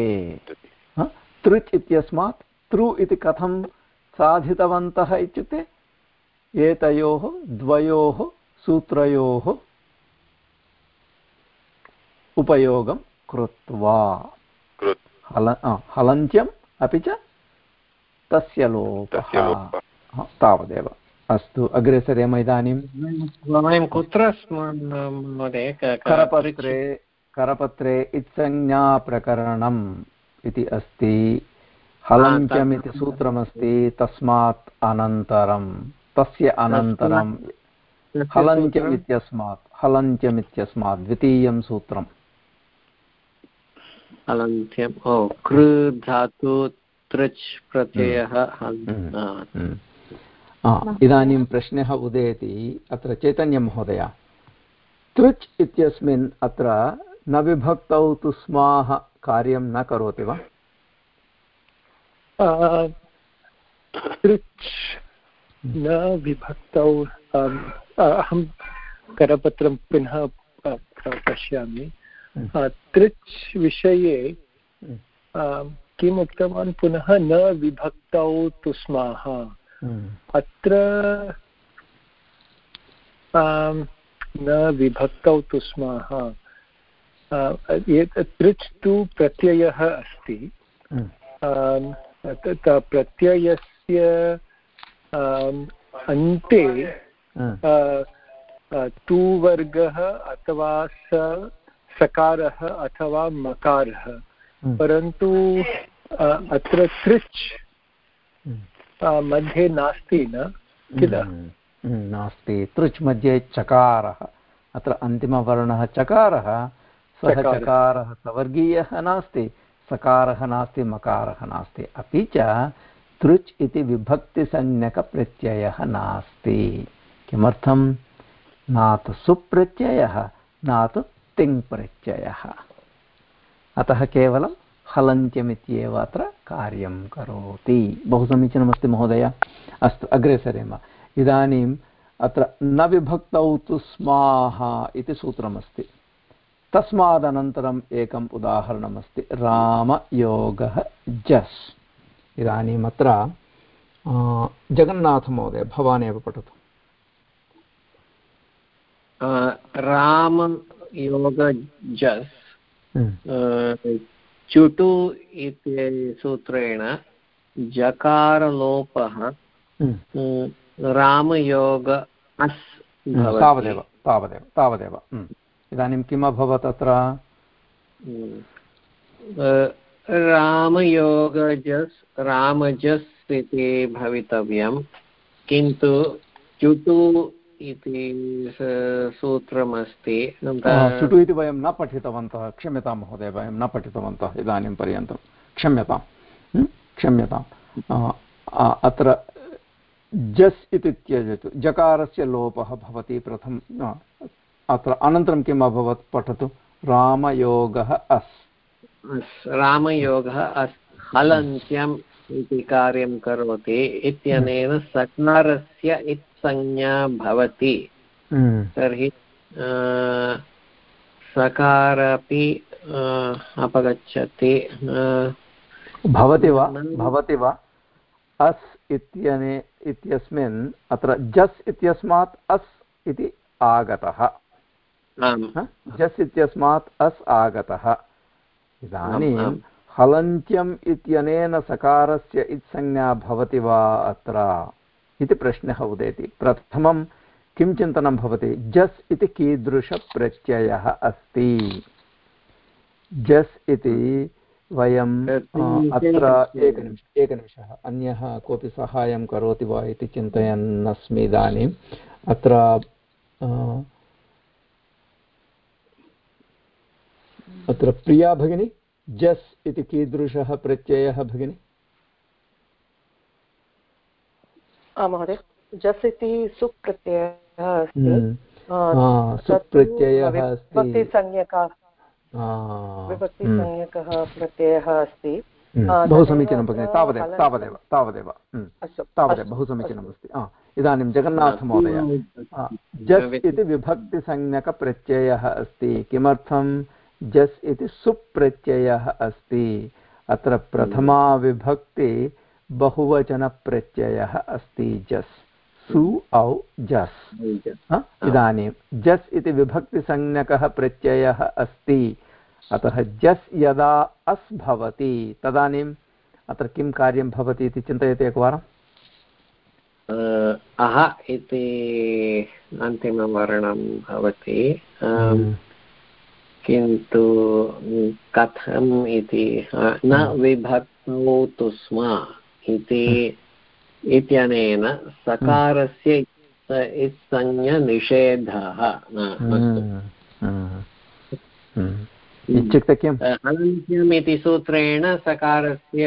[SPEAKER 2] तृच् इत्यस्मात् तृ इति कथं साधितवन्तः इत्युक्ते एतयोः द्वयोः सूत्रयोः उपयोगं कृत्वा। हल हलन्त्यम् अपि च तस्य लोपः तावदेव। अस्तु अग्रे सरेम इदानीं
[SPEAKER 12] वयं कुत्र महोदय?
[SPEAKER 2] करपत्रे करपत्रे इत्संज्ञाप्रकरणम् इति अस्ति। हलन्त्यम् इति सूत्रमस्ति तस्मात् अनन्तरं तस्य अनन्तरं हलन्त्यम् इत्यस्मात् हलन्त्यम् इत्यस्मात् द्वितीयं सूत्रम्।
[SPEAKER 19] हलन्त्यम्। ओ कृ धातु तृच् प्रत्ययः
[SPEAKER 2] हम्म। हम्म। इदानीं प्रश्नः उदेति अत्र चैतन्यमहोदय। तृच् इत्यस्मिन् अत्र न विभक्तौ तु स्माः कार्यं न करोति वा?
[SPEAKER 12] तृच् न विभक्तौ अहं करपत्रं पुनः पश्यामि। तृच् विषये किम् उक्तवान् पुनः न विभक्तौ तु स्माः अत्र न विभक्तौ तु स्माः तृच् तु प्रत्ययः अस्ति। प्रत्ययस्य अन्ते तु वर्गः अथवा स सकारः अथवा मकारः। परन्तु अत्र तृच् हम्म। मध्ये नास्ति न? किल?
[SPEAKER 2] हम्म। नास्ति. तृच् मध्ये चकारः। अत्र अन्तिमवर्णः चकारः। सः चकारः। सवर्गीयः नास्ति। सकारः नास्ति मकारः नास्ति। अपि च तृच् इति विभक्तिसंज्ञकप्रत्ययः नास्ति। किमर्थं? न तु सुप्रत्ययः न तु तिङ्प्रत्ययः। अतः केवलं हलन्त्यमित्येव अत्र कार्यं करोति। बहु समीचीनमस्ति महोदय। अस्तु, अग्रे सरेम। इदानीम् अत्र न विभक्तौ तु स्माः इति सूत्रमस्ति। तस्मादनन्तरम् एकम् उदाहरणमस्ति। रामयोगः जस्। इदानीम् जगन्नाथमहोदय भवान् एव पठतु।
[SPEAKER 19] राम योगजस् हम्म। चुटु इति सूत्रेण जकारलोपः। रामयोग अस्
[SPEAKER 2] तावदेव तावदेव तावदेव इदानीं किम् अभवत् अत्र
[SPEAKER 19] रामयोगजस् रामजस् इति भवितव्यं किन्तु चुटु इति सूत्रमस्ति।
[SPEAKER 2] सुटु इति वयं न पठितवन्तः। क्षम्यतां महोदय वयं न पठितवन्तः इदानीं पर्यन्तं क्षम्यतां क्षम्यताम् अत्र जस् इति त्यजतु। जकारस्य लोपः भवति प्रथम। अत्र अनन्तरं किम् अभवत्? पठतु। रामयोगः अस्।
[SPEAKER 19] रामयोगः अस्। हलन्त्यम् इति कार्यं करोति। इत्यनेन सकारस्य संज्ञा भवति। हम्म। तर्हि सकार अपि अपगच्छति।
[SPEAKER 2] भवति वा? भवति वा? अस् इत्यने इत्यस्मिन् अत्र जस् इत्यस्मात् अस् इति आगतः। जस् इत्यस्मात् अस् आगतः। इदानीं हलन्त्यम् इत्यनेन सकारस्य इत्संज्ञा भवति वा अत्र? इति प्रश्नः उदेति। प्रथमं किं चिन्तनं भवति? जस् इति कीदृशप्रत्ययः अस्ति? जस् इति वयं अत्र एकनिमिष एकनिमिषः। अन्यः कोऽपि सहायं करोति वा इति चिन्तयन् अस्मि इदानीम्। अत्र अत्र प्रिया भगिनी जस् इति कीदृशः प्रत्ययः भगिनी?
[SPEAKER 3] महोदय जस् इति सुप् प्रत्ययः अस्ति।
[SPEAKER 2] हम्म। सुप्रत्ययः अस्ति।
[SPEAKER 3] विभक्तिसंज्ञकः प्रत्ययः अस्ति।
[SPEAKER 2] हम्म। बहु समीचीनं भगिनि तावदेव तावदेव तावदेव। हम्म। तावदेव बहु समीचीनमस्ति इदानीं जगन्नाथमहोदय जस् इति विभक्तिसंज्ञकप्रत्ययः अस्ति। किमर्थं? जस् इति सुप्रत्ययः अस्ति। अत्र प्रथमा विभक्ति बहुवचनप्रत्ययः अस्ति जस्। सु औ जस्। इदानीं जस् इति विभक्तिसंज्ञकः प्रत्ययः अस्ति। अतः जस् यदा अस् भवति तदानीम् अत्र किं कार्यं भवति इति चिन्तयति एकवारम्।
[SPEAKER 19] अह इति अन्तिमवर्णं भवति। हम्म। किन्तु कथम् इति न विभक् विभक्तौ स्म। इति इत्यनेन सकारस्य इत्संज्ञनिषेधः
[SPEAKER 2] इत्युक्ते किम्?
[SPEAKER 19] अनन्त्यम् इति सूत्रेण सकारस्य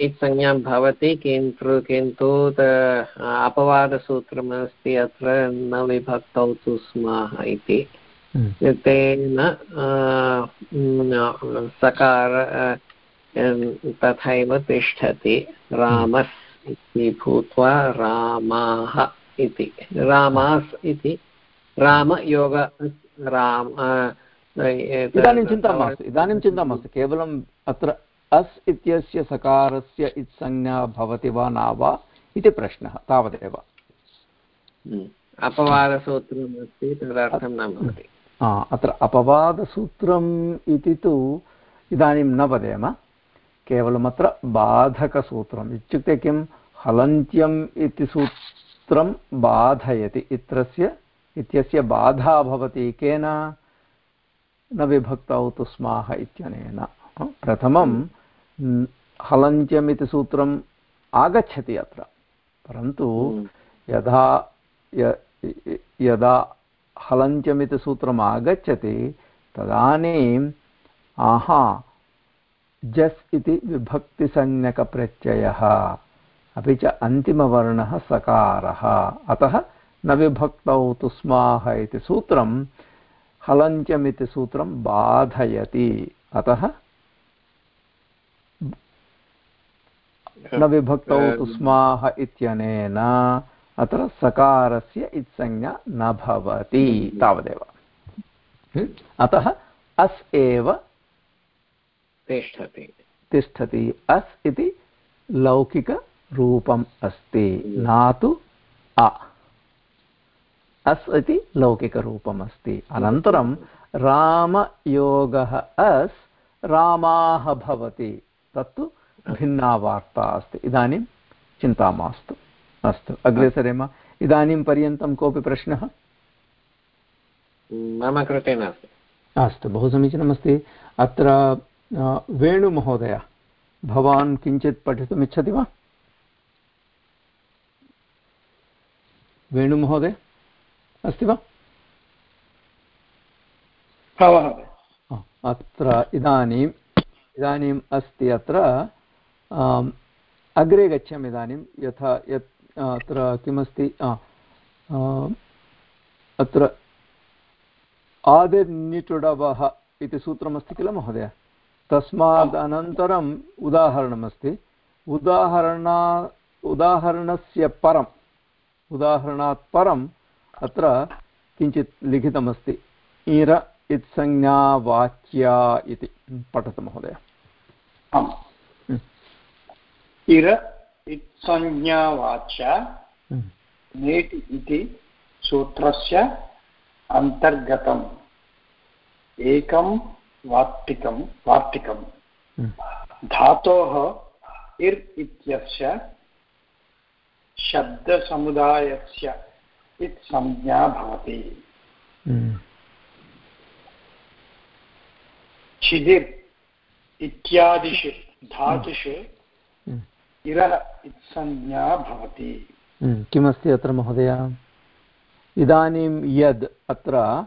[SPEAKER 19] इत्संज्ञा भवति किन्तु किन्तु अपवादसूत्रमस्ति अत्र न विभक्तौ तु स्मः इति तेन सकार तथैव तिष्ठति रामस् इति भूत्वा रामाः इति। रामास् इति रामयोग राम
[SPEAKER 2] इदानीं चिन्ता मास्तु इदानीं चिन्ता मास्तु केवलम् अत्र अस् इत्यस्य सकारस्य इत्संज्ञा भवति वा न वा इति प्रश्नः तावदेव
[SPEAKER 19] अपवादसूत्रम् अस्ति तदर्थं न भवति।
[SPEAKER 2] अत्र अपवादसूत्रम् इति तु इदानीं न वदेम। केवलमत्र बाधकसूत्रम्। इत्युक्ते किं हलन्त्यम् इति सूत्रं बाधयति। इत्यस्य इत्यस्य बाधा भवति। केन न विभक्तौ तु स्माः इत्यनेन प्रथमं हलन्त्यम् इति सूत्रम् आगच्छति अत्र। परन्तु यदा यदा हलन्त्यमिति सूत्रम् आगच्छति तदानीम् आहा जस् इति विभक्तिसंज्ञकप्रत्ययः। अपि च अन्तिमवर्णः सकारः। अतः न विभक्तौ तु स्माः इति सूत्रं हलन्त्यमिति सूत्रं बाधयति। अतः न विभक्तौ तु स्माः इत्यनेन अत्र सकारस्य इत्संज्ञा न भवति। तावदेव। अतः अस् एव
[SPEAKER 19] तिष्ठति।
[SPEAKER 2] तिष्ठति अस् इति लौकिकरूपम् अस्ति। न तु अ। अस् इति लौकिकरूपम् अस्ति। अनन्तरं रामयोगः अस् रामाः भवति। तत्तु भिन्ना वार्ता अस्ति। इदानीं चिन्ता मास्तु। अस्तु। अग्रे सरेम इदानीं पर्यन्तं कोऽपि प्रश्नः?
[SPEAKER 19] मम कृते नास्ति।
[SPEAKER 2] अस्तु। बहु समीचीनमस्ति। अत्र वेणुमहोदय भवान् किञ्चित् पठितुम् इच्छति वा वेणुमहोदय अस्ति वा? अत्र इदानीम् इदानीम् अस्ति अत्र अग्रे गच्छामि इदानीं यथा यत् अत्र किमस्ति अत्र आदिर्निटुडवः इति सूत्रमस्ति किल महोदय? तस्मात् अनन्तरम् उदाहरणमस्ति। उदाहरणा उदाहरणस्य परम्। उदाहरणात् परम् अत्र किञ्चित् लिखितमस्ति। इर इत्संज्ञावाच्या इति। पठतु महोदय।
[SPEAKER 10] इर इत्संज्ञावाच्या नेट् इति सूत्रस्य अन्तर्गतम्। एकं वार्तिकं वार्तिकं। धातोः इर् इत्यस्य शब्दसमुदायस्य इत् संज्ञा भवति। छिदिर् इत्यादिषु धातुषु इरः इत्संज्ञा भवति।
[SPEAKER 2] किमस्ति अत्र महोदय? इदानीं यद् अत्र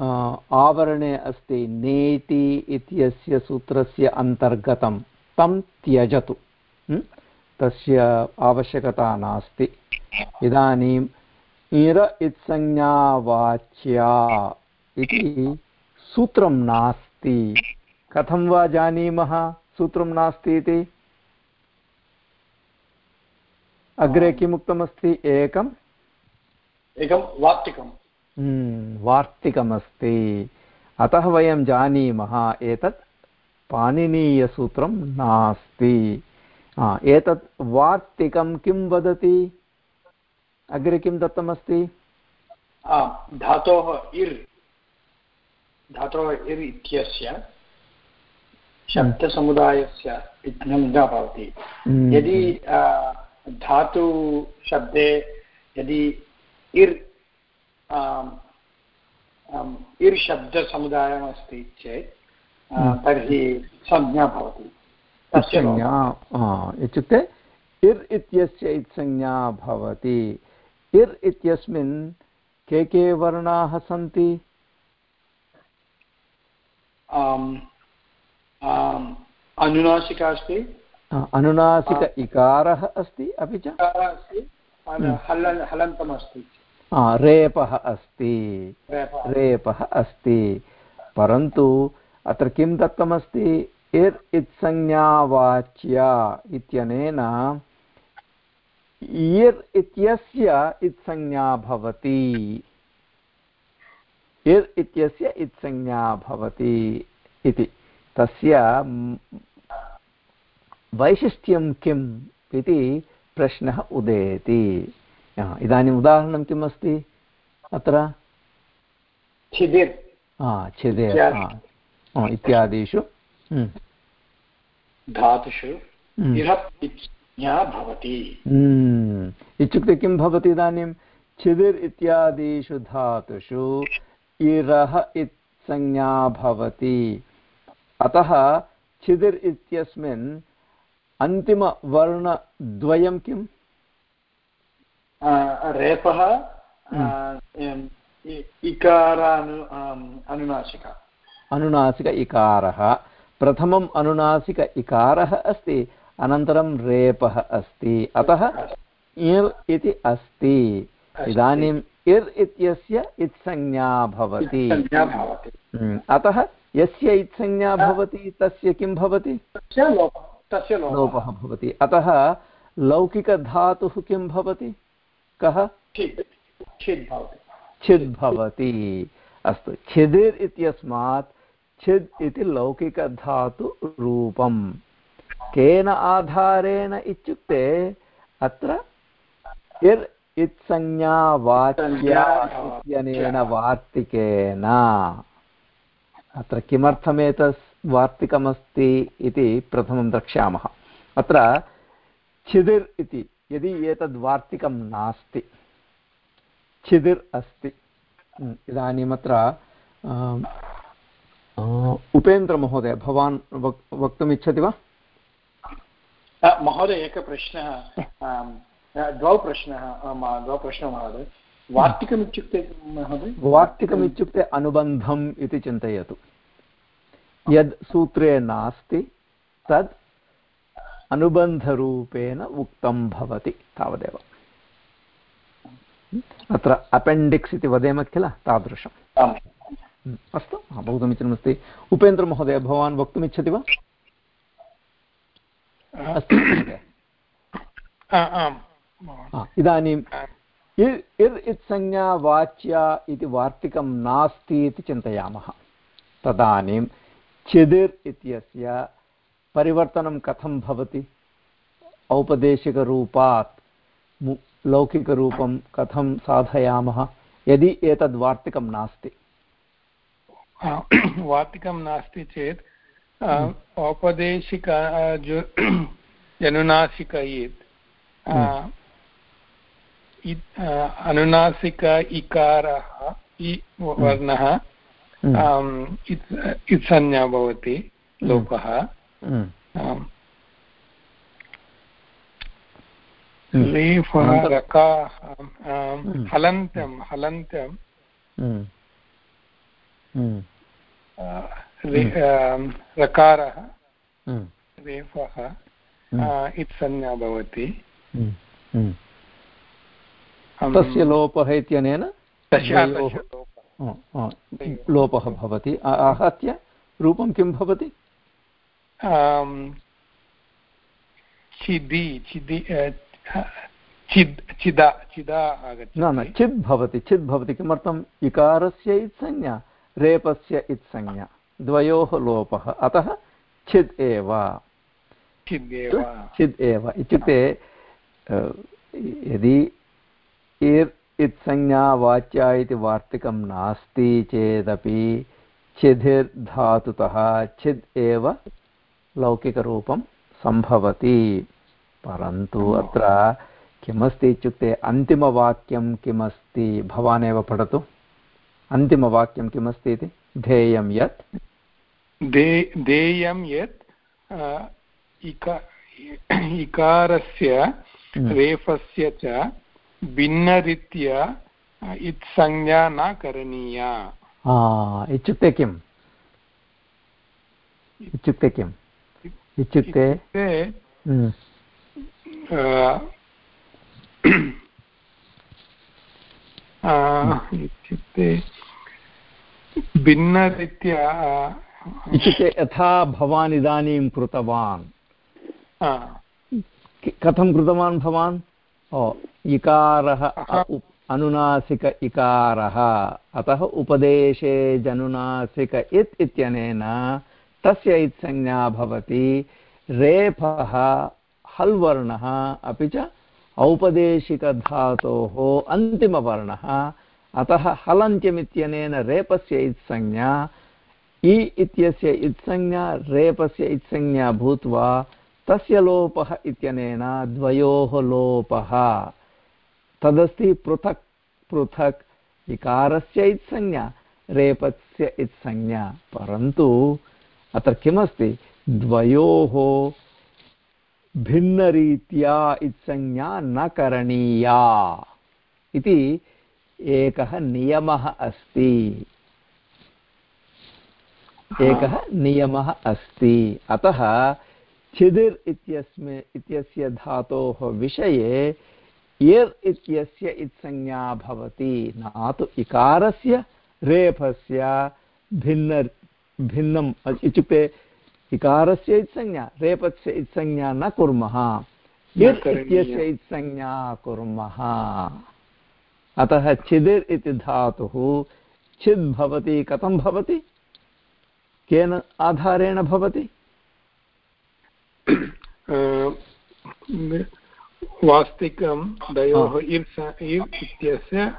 [SPEAKER 2] आवरणे अस्ति नेति इत्यस्य सूत्रस्य अन्तर्गतं तं त्यजतु। तस्य आवश्यकता नास्ति। इदानीम् इर इत्संज्ञावाच्या इति सूत्रं नास्ति। कथं वा जानीमः सूत्रं नास्ति इति? अग्रे किमुक्तमस्ति? एकम्?
[SPEAKER 10] एकं वार्तिकं
[SPEAKER 2] वार्तिकमस्ति। अतः वयं जानीमः एतत् पाणिनीयसूत्रं नास्ति। एतत् वार्तिकं किं वदति? अग्रे किं दत्तमस्ति?
[SPEAKER 10] धातोः इर् धातोः इर् इत्यस्य शब्दसमुदायस्य विघ्नं न भवति यदि धातुशब्दे यदि इर् इर् शब्दसमुदायमस्ति चेत् तर्हि संज्ञा भवति।
[SPEAKER 2] संज्ञा इत्युक्ते इर् इत्यस्य इत्संज्ञा भवति। इर् इत्यस्मिन् के के वर्णाः सन्ति?
[SPEAKER 10] अनुनासिका अस्ति।
[SPEAKER 2] अनुनासिक इकारः अस्ति अपि च?
[SPEAKER 10] हलन्तम् अस्ति
[SPEAKER 2] रेपः अस्ति। रेपः। अस्ति। परन्तु अत्र किं दत्तमस्ति? इर् इत्संज्ञावाच्या इत्यनेन इर् इत्यस्य इत्संज्ञा भवति। इर् इत्यस्य इत्संज्ञा भवति इति। तस्य वैशिष्ट्यं किम् इति प्रश्नः उदेति। इदानीम् उदाहरणं किम् अस्ति अत्र
[SPEAKER 10] छिदिर्
[SPEAKER 2] छिदिर् इत्यादिषु।
[SPEAKER 10] धातुषु। भवति।
[SPEAKER 2] इत्युक्ते किं भवति इदानीं छिदिर् इत्यादिषु धातुषु इरः इत्संज्ञा भवति अतः छिदिर् इत्यस्मिन् अन्तिमवर्णद्वयं किम्
[SPEAKER 10] रेपः इकारानु अनुनासिका।
[SPEAKER 2] अनुनासिक इकारः। प्रथमम् अनुनासिक इकारः अस्ति अनन्तरं रेपः अस्ति। अतः इर् इति अस्ति। इदानीम् इर् इत्यस्य इत्संज्ञा भवति। हम्म, अतः यस्य इत्संज्ञा भवति तस्य किं भवति? लोपः भवति। अतः लौकिकधातुः किं भवति? कः? छिद् भवति। अस्तु छिदिर् इत्यस्मात् छिद् इति लौकिकधातुरूपम्। केन आधारेण इत्युक्ते अत्र इर् इत्संज्ञावाच्या इत्यनेन वार्तिकेन। अत्र किमर्थमेतत् वार्तिकमस्ति इति प्रथमं द्रक्ष्यामः। अत्र छिदिर् इति यदि एतद् वार्तिकं नास्ति छिदिर् अस्ति इदानीमत्र उपेन्द्रमहोदय भवान् वक् वक्तुमिच्छति वा?
[SPEAKER 10] महोदय एकः प्रश्नः द्वौ प्रश्नः द्वौ प्रश्नः महोदय। वार्तिकमित्युक्ते महोदय?
[SPEAKER 2] वार्तिकमित्युक्ते अनुबन्धम् इति चिन्तयतु। यद् सूत्रे नास्ति तद् अनुबन्धरूपेण उक्तं भवति तावदेव। अत्र अपेण्डिक्स् इति वदेम किल? तादृशम्। अस्तु बहु समीचीनमस्ति उपेन्द्रमहोदय भवान् वक्तुमिच्छति वा? अस्तु इदानीम् इर् इर् इत्संज्ञा वाच्या इति वार्तिकं नास्ति इति चिन्तयामः। तदानीं चिदिर् इत्यस्य परिवर्तनं कथं भवति? औपदेशिकरूपात् लौकिकरूपं कथं साधयामः? यदि एतद् वार्तिकं नास्ति।
[SPEAKER 20] वार्तिकं नास्ति चेत् औपदेशिक अनुनासिक अनुनासिक इकारः इ वर्णः इत्संज्ञा भवति लोपः लेफः रकाः हलन्त्यं। हलन्त्यं रकारः। रेफः इत्संज्ञा भवति।
[SPEAKER 2] तस्य लोपः इत्यनेन लोपः। भवति। आहत्य रूपं किं भवति?
[SPEAKER 20] चिदि चिदि चिद् चिदा चिदा आगच्छति।
[SPEAKER 2] न न चिद् भवति चिद् भवति किमर्थम्? इकारस्य इत्संज्ञा रेपस्य इत्संज्ञा द्वयोः लोपः। अतः छिद् एव। छिद् एव। इत्युक्ते यदि इर् इत्संज्ञा वाच्या इति वार्तिकं नास्ति चेदपि छिधिर्धातुतः छिद् एव लौकिकरूपं सम्भवति। परन्तु अत्र किमस्ति इत्युक्ते अन्तिमवाक्यं किमस्ति? भवान् एव पठतु। अन्तिमवाक्यं किमस्ति इति? ध्येयं यत्?
[SPEAKER 20] देयं यत् इकारस्य
[SPEAKER 2] हम्म।
[SPEAKER 20] रेफस्य च भिन्नरीत्या इत्संज्ञा न करणीया।
[SPEAKER 2] इत्युक्ते किम्? इत्युक्ते किम्? इत्युक्ते।
[SPEAKER 20] इत्युक्ते भिन्नरीत्या
[SPEAKER 2] इत्युक्ते यथा भवान् इदानीं कृतवान्। कथं कृतवान् भवान्? ओ इकारः अनुनासिक इकारः। अतः उपदेशे जनुनासिक इत् इत्यनेन तस्य इत्संज्ञा भवति। रेफः हल् वर्णः अपि च औपदेशिकधातोः अन्तिमवर्णः। अतः हलन्त्यमित्यनेन रेपस्य इत्संज्ञा, इ इत्यस्य इत्संज्ञा, रेपस्य इत्संज्ञा भूत्वा तस्य लोपः इत्यनेन द्वयोः लोपः। तदस्ति पृथक् पृथक् इकारस्य इत्संज्ञा, रेपस्य इत्संज्ञा। परन्तु अत्र किमस्ति? द्वयोः भिन्नरीत्या इत्संज्ञा न करणीया इति एकः नियमः अस्ति। एकः नियमः अस्ति। अतः छिदिर् इत्यस्मिन् इत्यस्य धातोः विषये इर् इत्यस्य इत्संज्ञा भवति। न तु इकारस्य, रेफस्य भिन्न भिन्नम् इत्युक्ते इकारस्य इत्संज्ञा रेपस्य इत्संज्ञा न कुर्मः। इर् इत्यस्य इत्संज्ञा कुर्मः। अतः छिदिर् इति धातुः छिद् भवति कथं भवति? केन आधारेण भवति?
[SPEAKER 20] वास्तिकं द्वयोः इत्यस्य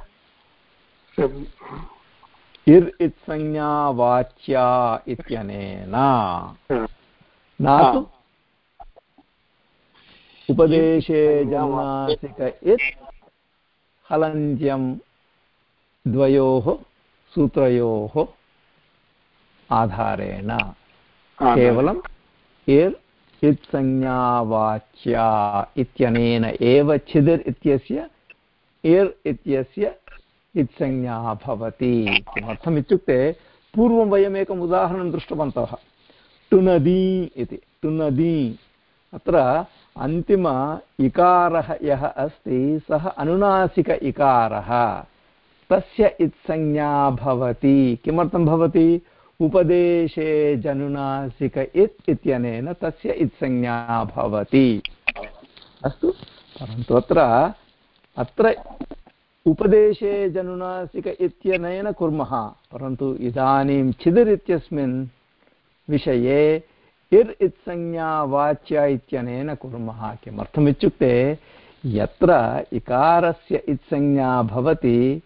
[SPEAKER 2] इर् इत्संज्ञा वाच्या इत्यनेन न तु उपदेशे जन्मासिक इत् हलन्त्यं द्वयोः सूत्रयोः आधारेण। केवलम् इर् इत्संज्ञावाच्या इत्यनेन एव छिदिर् इत्यस्य इर् इत्यस्य इत्संज्ञा भवति किमर्थम् इत्युक्ते पूर्वं वयम् एकम् उदाहरणं दृष्टवन्तः। टुनदी इति। टुनदी अत्र अन्तिम इकारः यः अस्ति, सः अनुनासिक इकारः। तस्य इत्संज्ञा भवति। किमर्थं भवति? उपदेशे जनुनासिक इत् इत्यनेन तस्य इत्संज्ञा भवति। अस्तु। परन्तु अत्र अत्र उपदेशे जनुनासिक इत्यनेन कुर्मः। परन्तु इदानीं छिदिर् इत्यस्मिन् विषये इर् इत्संज्ञा वाच्या इत्यनेन कुर्मः किमर्थम् यत्र इकारस्य इत्संज्ञा भवति,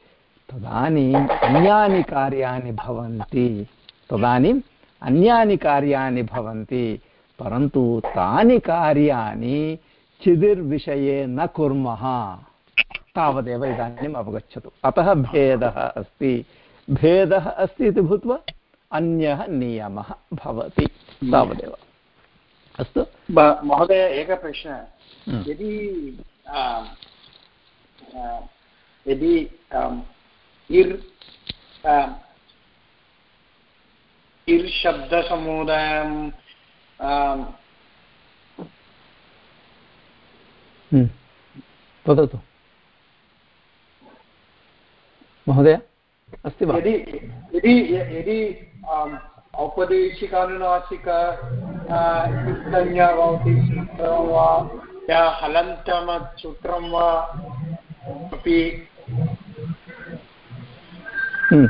[SPEAKER 2] तदानीम् अन्यानि कार्याणि भवन्ति। तदानीम् अन्यानि कार्याणि भवन्ति, परन्तु तानि कार्याणि छिदिर्विषये न कुर्मः। तावदेव इदानीम् अवगच्छतु। अतः भेदः अस्ति। भेदः अस्ति इति भूत्वा अन्यः नियमः भवति। तावदेव। अस्तु।
[SPEAKER 10] महोदय एकः प्रश्नः। हम्म। यदि यदि इर् इर् शब्दसमुदायं
[SPEAKER 2] हम्म। वदतु। महोदय? अस्ति वा?
[SPEAKER 10] यदि यदि यदि औपदेशिकानुनासिक सूत्रं वा या हलन्तमसूत्रं वा अपि
[SPEAKER 2] हम्म।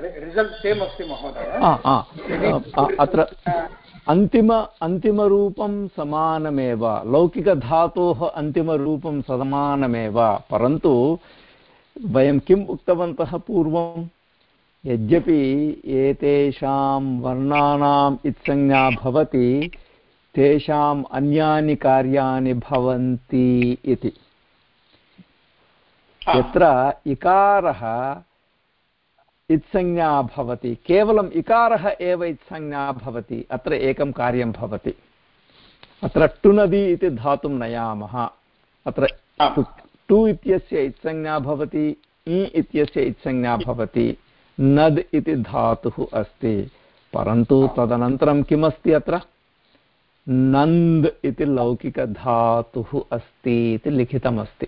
[SPEAKER 10] रिसल्ट् सेम् अस्ति महोदय।
[SPEAKER 2] अत्र अन्तिम अन्तिमरूपं समानमेव। लौकिकधातोः अन्तिमरूपं समानमेव। परन्तु वयं किम् उक्तवन्तः पूर्वं? यद्यपि एतेषां वर्णानाम् इत्संज्ञा भवति तेषाम् अन्यानि कार्याणि भवन्ति इति। यत्र इकारः इत्संज्ञा भवति केवलम् इकारः एव इत्संज्ञा भवति अत्र एकं कार्यं भवति। अत्र टुनदि इति धातुं नयामः अत्र टु इत्यस्य इत्संज्ञा भवति इ इत्यस्य इत्संज्ञा भवति नद् इति धातुः अस्ति। परन्तु तदनन्तरं किमस्ति अत्र? नन्द् इति लौकिकधातुः अस्ति इति लिखितमस्ति।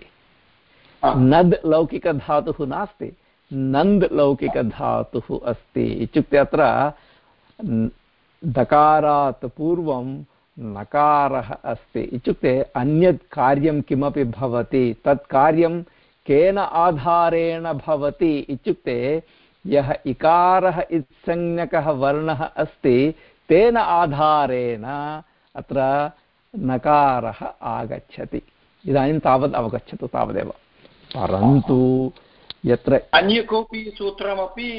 [SPEAKER 2] नद् लौकिकधातुः नास्ति नन्द् लौकिकधातुः अस्ति। इत्युक्ते अत्र दकारात् पूर्वं नकारः अस्ति। इत्युक्ते अन्यत् कार्यं किमपि भवति तत् कार्यं केन आधारेण भवति? इत्युक्ते यः इकारः इत्संज्ञकः वर्णः अस्ति तेन आधारेण अत्र नकारः आगच्छति। इदानीं तावत् अवगच्छतु तावदेव। परन्तु यत्र
[SPEAKER 10] अन्य कोऽपि सूत्रमपि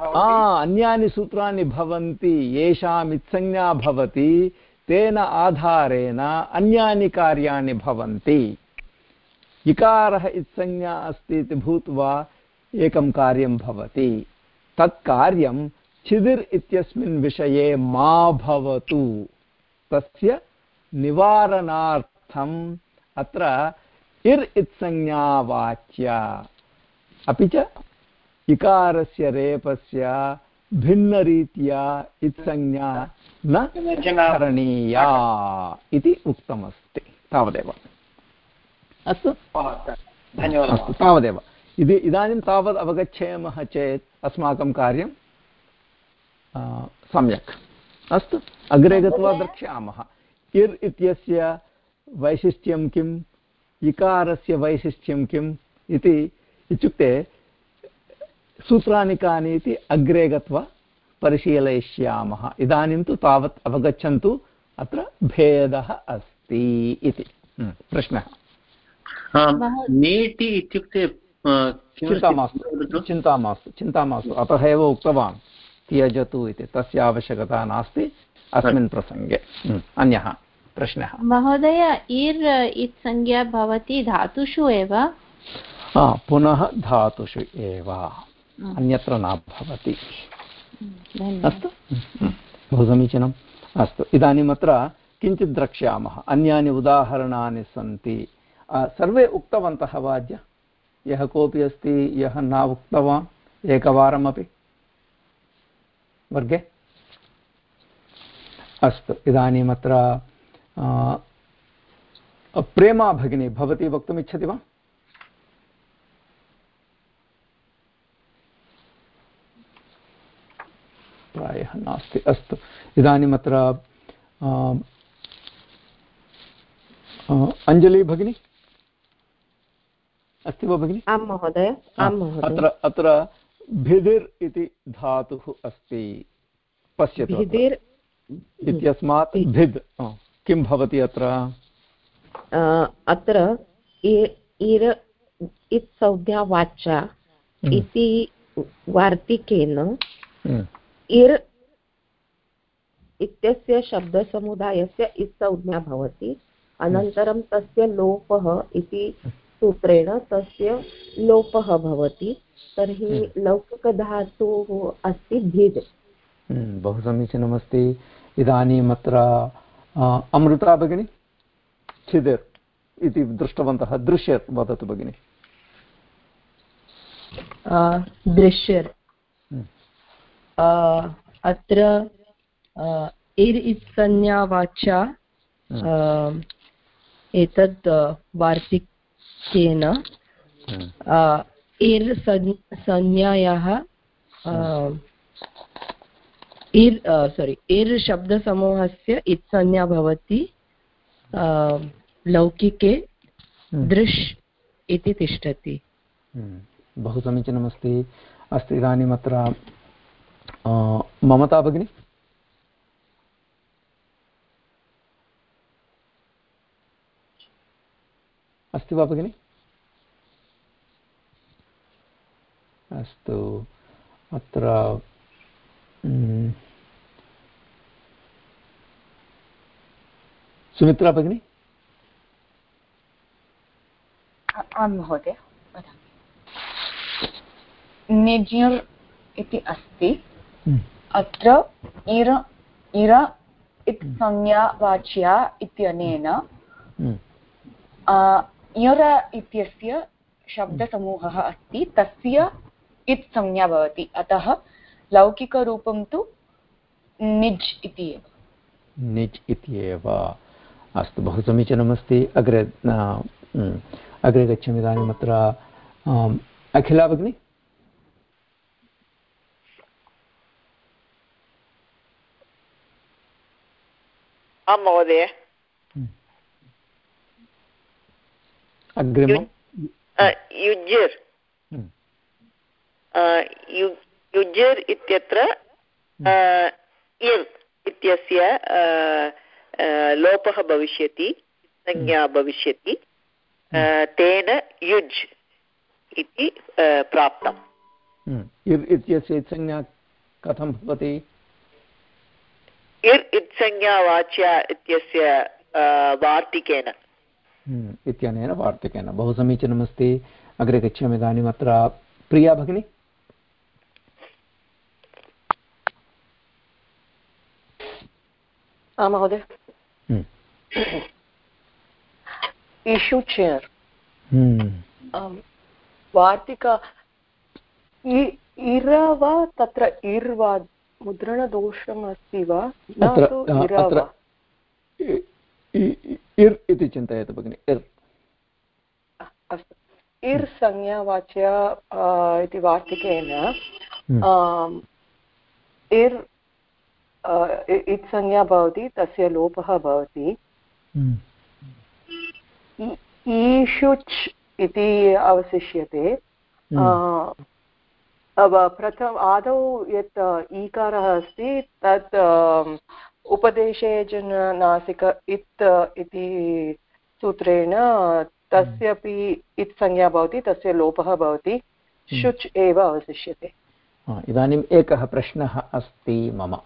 [SPEAKER 2] अन्यानि सूत्राणि भवन्ति येषाम् इत्संज्ञा भवति तेन आधारेण अन्यानि कार्याणि भवन्ति। इकारः इत्संज्ञा अस्ति इति भूत्वा एकं कार्यं भवति। तत् कार्यं छिदिर् इत्यस्मिन् विषये मा भवतु। तस्य निवारणार्थम् अत्र इर् इत्संज्ञावाच्या अपि च इकारस्य रेपस्य भिन्नरीत्या इत्संज्ञा न करणीया इति उक्तमस्ति। तावदेव। अस्तु? अस्तु तावदेव। इति इदानीं तावत् अवगच्छेमः चेत् अस्माकं कार्यं सम्यक्। अस्तु अग्रे गत्वा द्रक्ष्यामः। इर् इत्यस्य वैशिष्ट्यं किम्? इकारस्य वैशिष्ट्यं किम्? इति इत्युक्ते सूत्राणि कानि इति अग्रे गत्वा परिशीलयिष्यामः। इदानीं तु तावत् अवगच्छन्तु अत्र भेदः अस्ति इति। प्रश्नः?
[SPEAKER 17] नेटि इत्युक्ते
[SPEAKER 2] चिन्ता मास्तु। चिन्ता मास्तु चिन्ता मास्तु। अतः एव उक्तवान् त्यजतु इति। तस्य आवश्यकता नास्ति। अस्मिन् प्रसङ्गे। अन्यः प्रश्नः?
[SPEAKER 6] महोदय इर् इत् संज्ञा भवति धातुषु एव?
[SPEAKER 2] पुनः धातुषु एव। अन्यत्र न भवति। अस्तु? बहु समीचीनम्। अस्तु। इदानीम् अत्र किञ्चित् द्रक्ष्यामः। अन्यानि उदाहरणानि सन्ति। सर्वे उक्तवन्तः वा अद्य? यः कोऽपि अस्ति, यः न उक्तवान्, एकवारमपि? वर्गे? अस्तु। इदानीम् अत्र प्रेमा भगिनी, भवती वक्तुमिच्छति वा? प्रायः नास्ति। अस्तु। इदानीम् अत्र अञ्जलि भगिनी? अस्ति वा भगिनि?
[SPEAKER 1] आं महोदय
[SPEAKER 2] अत्र अत्र भिदिर् इति धातुः अस्ति। पश्यतु
[SPEAKER 1] भिदिर्
[SPEAKER 2] इत्यस्मात् भिद्। किं भवति अत्र?
[SPEAKER 1] अत्र इर् इत्संज्ञा वाचा इति वार्तिकेन इर् इत्यस्य शब्दसमुदायस्य इत्संज्ञा भवति। अनन्तरं तस्य लोपः इति सूत्रेण तस्य लोपः भवति। तर्हि लौकिकधातुः अस्ति भिद्।
[SPEAKER 2] बहु समीचीनमस्ति। इदानीम् अत्र अमृता भगिनी? छिदिर् इति दृष्टवन्तः। दृश्यत् वदतु भगिनि।
[SPEAKER 15] दृश्यर् अत्र इर् इत्संज्ञावाचा एतत् वार्तिकेन इर् संज्ञायाः इर् सोरि इर् शब्दसमूहस्य इत्संज्ञा भवति लौकिके दृश् इति तिष्ठति।
[SPEAKER 2] बहु समीचीनमस्ति। अस्तु इदानीम् अत्र ममता भगिनी? अस्ति वा भगिनि? अस्तु। अत्र सुमित्रा भगिनी?
[SPEAKER 8] आं महोदय निज्ञुर् इति अस्ति। अत्र इर इर इत् संज्ञावाच्या इत्यनेन इर इत्यस्य शब्दसमूहः अस्ति तस्य इत् संज्ञा भवति। अतः लौकिकरूपं तु निज् इति एव।
[SPEAKER 2] निज् इत्येव अस्तु बहु समीचीनमस्ति। अग्रे अग्रे गच्छामि इदानीम् अत्र अखिला भगिनी?
[SPEAKER 7] आं महोदय।
[SPEAKER 2] अग्रिमं
[SPEAKER 7] युज्यर् युज्यर् इत्यत्र इर् इत्यस्य लोपः भविष्यति संज्ञा भविष्यति तेन युज् इति प्राप्तम्।
[SPEAKER 2] इर् इत्यस्य संज्ञा कथं भवति?
[SPEAKER 7] इर् इत्संज्ञावाच्या इत्यस्य वार्तिकेन।
[SPEAKER 2] इत्यनेन वार्तिकेन। बहु समीचीनमस्ति। अग्रे गच्छामि इदानीम् अत्र प्रिया भगिनी।
[SPEAKER 3] महोदय। इषु चेर्। वार्तिका इर वा तत्र इर् वा मुद्रणदोषम् अस्ति वा?
[SPEAKER 2] इर् इति चिन्तयतु भगिनि इर्।
[SPEAKER 3] अस्तु। इर् संज्ञावाच्या इति वार्तिकेन इर् इत्संज्ञा भवति तस्य लोपः भवति। ईषुच् इति अवशिष्यते। प्रथम आदौ यत् ईकारः अस्ति तत् उपदेशे जनासिक इत् इति सूत्रेण तस्यापि इत् संज्ञा भवति तस्य लोपः भवति शुच् एव अवशिष्यते।
[SPEAKER 2] इदानीम् एकः प्रश्नः अस्ति मम।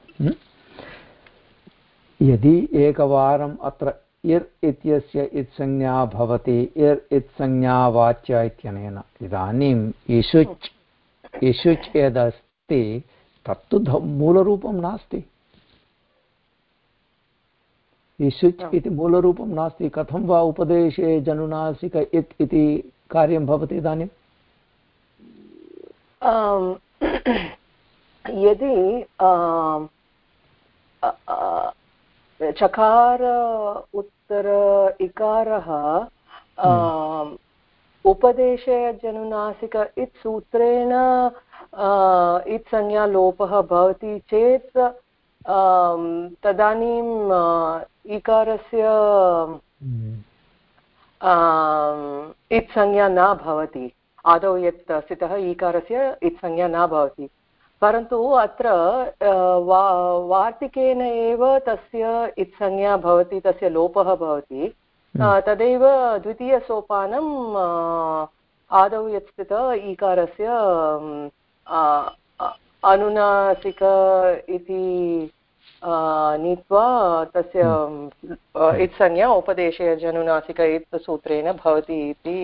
[SPEAKER 2] यदि एकवारम् अत्र इर् इत्यस्य इत्संज्ञा भवति इर् इत्संज्ञावाच्य इत्यनेन इदानीम् इषुच् इषुच् यदस्ति तत्तु मूलरूपं नास्ति। इषुच् इति मूलरूपं नास्ति कथं वा उपदेशे जनुनासिक इत् इति कार्यं भवति इदानीं?
[SPEAKER 3] यदि चकार उत्तर इकारः उपदेशे जनुनासिक इत् सूत्रेण इत् संज्ञालोपः भवति चेत् तदानीम् इकारस्य इत् संज्ञा न भवति। आदौ यत् स्थितः ईकारस्य इत् संज्ञा न भवति। परन्तु अत्र वा, वार्तिकेन एव तस्य इत्संज्ञा भवति, तस्य लोपः भवति। तदैव द्वितीयसोपानम् आदौ यत् स्थित ईकारस्य अनुनासिक इति नीत्वा तस्य इत्संज्ञा उपदेशे जनुनासिक इत् सूत्रेण भवति इति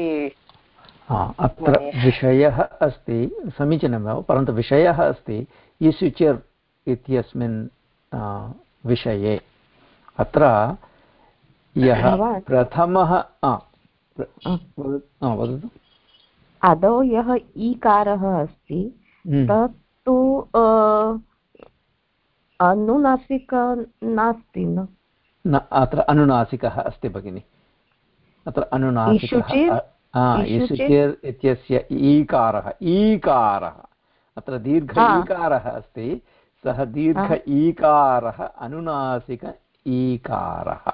[SPEAKER 2] अत्र विषयः अस्ति समीचीनमेव परन्तु विषयः अस्ति इस्युचिर् इत्यस्मिन् विषये। अत्र यः प्रथमः वदतु।
[SPEAKER 1] आदौ यः ईकारः अस्ति तत्तु अनुनासिक नास्ति
[SPEAKER 2] न? अत्र अनुनासिकः अस्ति भगिनि। अत्र अनुनासिकः इषुचिर् इत्यस्य ईकारः ईकारः। अत्र दीर्घ ईकारः अस्ति सः दीर्घ ईकारः अनुनासिक ईकारः।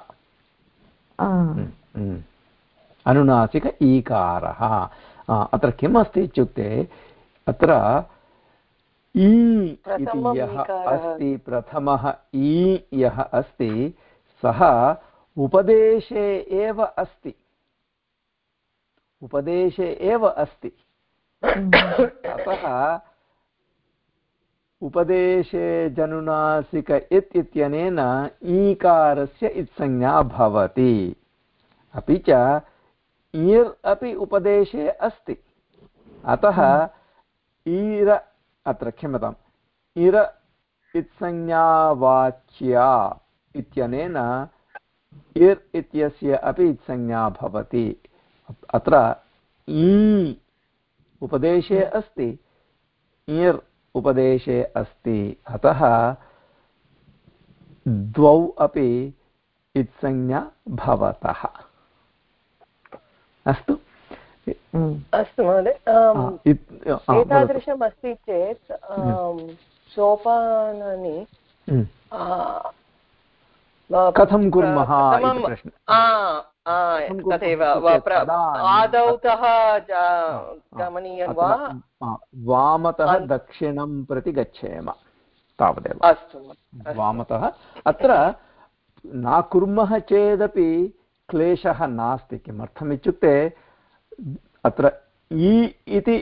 [SPEAKER 2] अनुनासिक ईकारः। अत्र किम् अस्ति इत्युक्ते अत्र ई इति यः अस्ति प्रथमः ई यः अस्ति सः उपदेशे एव अस्ति। उपदेशे एव अस्ति। अतः उपदेशे जनुनासिक इत् इत्यनेन ईकारस्य इत्संज्ञा भवति। अपि च ईर् अपि उपदेशे अस्ति। अतः ईर, अत्र क्षम्यताम्, इर इत्संज्ञावाच्या इत्यनेन इर् इत्यस्य अपि इत्संज्ञा भवति। अत्र ई उपदेशे अस्ति। इर् उपदेशे अस्ति। अतः द्वौ अपि इत्संज्ञा भवतः। अस्तु।
[SPEAKER 3] अस्तु महोदय एतादृशम् अस्ति चेत् सोपानानि
[SPEAKER 2] कथं कुर्मः
[SPEAKER 3] तदेव आदौ गमनीयं वा?
[SPEAKER 2] वामतः दक्षिणं प्रति गच्छेम तावदेव।
[SPEAKER 3] अस्तु
[SPEAKER 2] वामतः। अत्र न कुर्मः चेदपि क्लेशः नास्ति किमर्थम् इत्युक्ते अत्र इ इति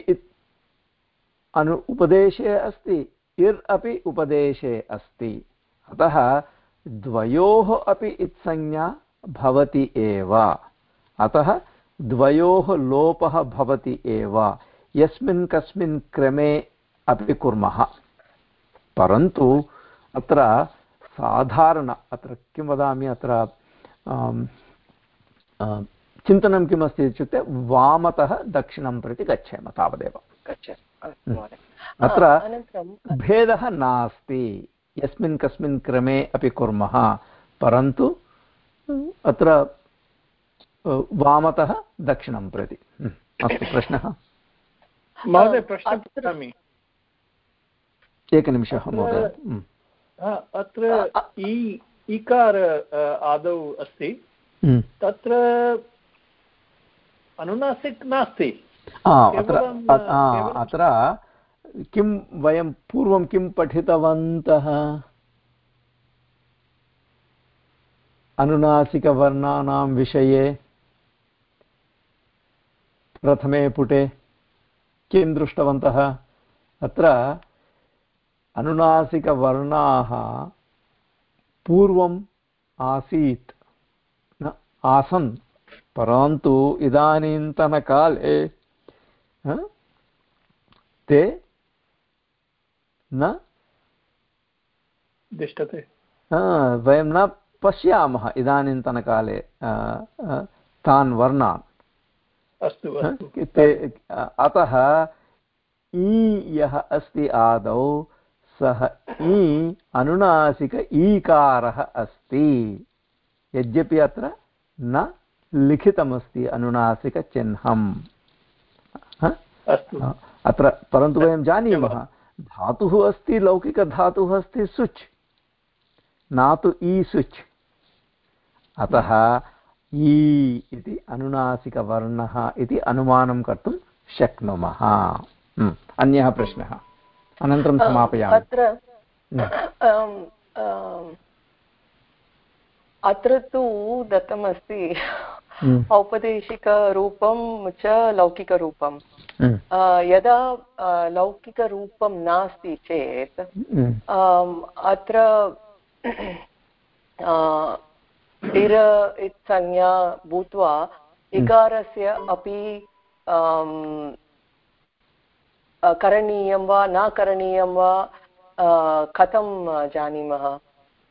[SPEAKER 2] अनु उपदेशे अस्ति इर् अपि उपदेशे अस्ति। अतः द्वयोः अपि इत्संज्ञा भवति एव। अतः द्वयोः लोपः भवति एव। यस्मिन् कस्मिन् क्रमे अपि कुर्मः। परन्तु अत्र साधारण अत्र किं वदामि अत्र चिन्तनं किमस्ति इत्युक्ते वामतः दक्षिणं प्रति गच्छेम तावदेव। अत्र भेदः नास्ति। यस्मिन् कस्मिन् क्रमे अपि कुर्मः। परन्तु अत्र वामतः दक्षिणं प्रति। अस्तु प्रश्नः?
[SPEAKER 9] महोदय प्रश्नं पृच्छामि
[SPEAKER 2] एकनिमिषः महोदय।
[SPEAKER 9] अत्र इ इकार आदौ अस्ति। तत्र अनुनासिक् नास्ति।
[SPEAKER 2] अत्र अत्र किं वयं पूर्वं किं पठितवन्तः? अनुनासिकवर्णानां विषये प्रथमे पुटे किं दृष्टवन्तः? अत्र अनुनासिकवर्णाः पूर्वम् आसीत् न आसन् परन्तु इदानीन्तनकाले ते न
[SPEAKER 9] तिष्ठते
[SPEAKER 2] वयं न पश्यामः इदानीन्तनकाले तान् वर्णान्।
[SPEAKER 9] अस्तु
[SPEAKER 2] ते अतः ई यः अस्ति आदौ सः ई अनुनासिक ईकारः अस्ति। यद्यपि अत्र न लिखितमस्ति अनुनासिकचिह्नम् अत्र परन्तु वयं जानीमः धातुः अस्ति लौकिकधातुः अस्ति सुच्। न तु ई सुच्। अतः ई इति अनुनासिकवर्णः इति अनुमानं कर्तुं शक्नुमः। अन्यः प्रश्नः। अनन्तरं समापयामि।
[SPEAKER 3] अत्र अत्र तु दत्तमस्ति औपदेशिकरूपं च लौकिकरूपं। यदा लौकिकरूपं नास्ति चेत् अत्र इर इत्संज्ञा भूत्वा इकारस्य अपि करणीयं वा न करणीयं वा कथं जानीमः?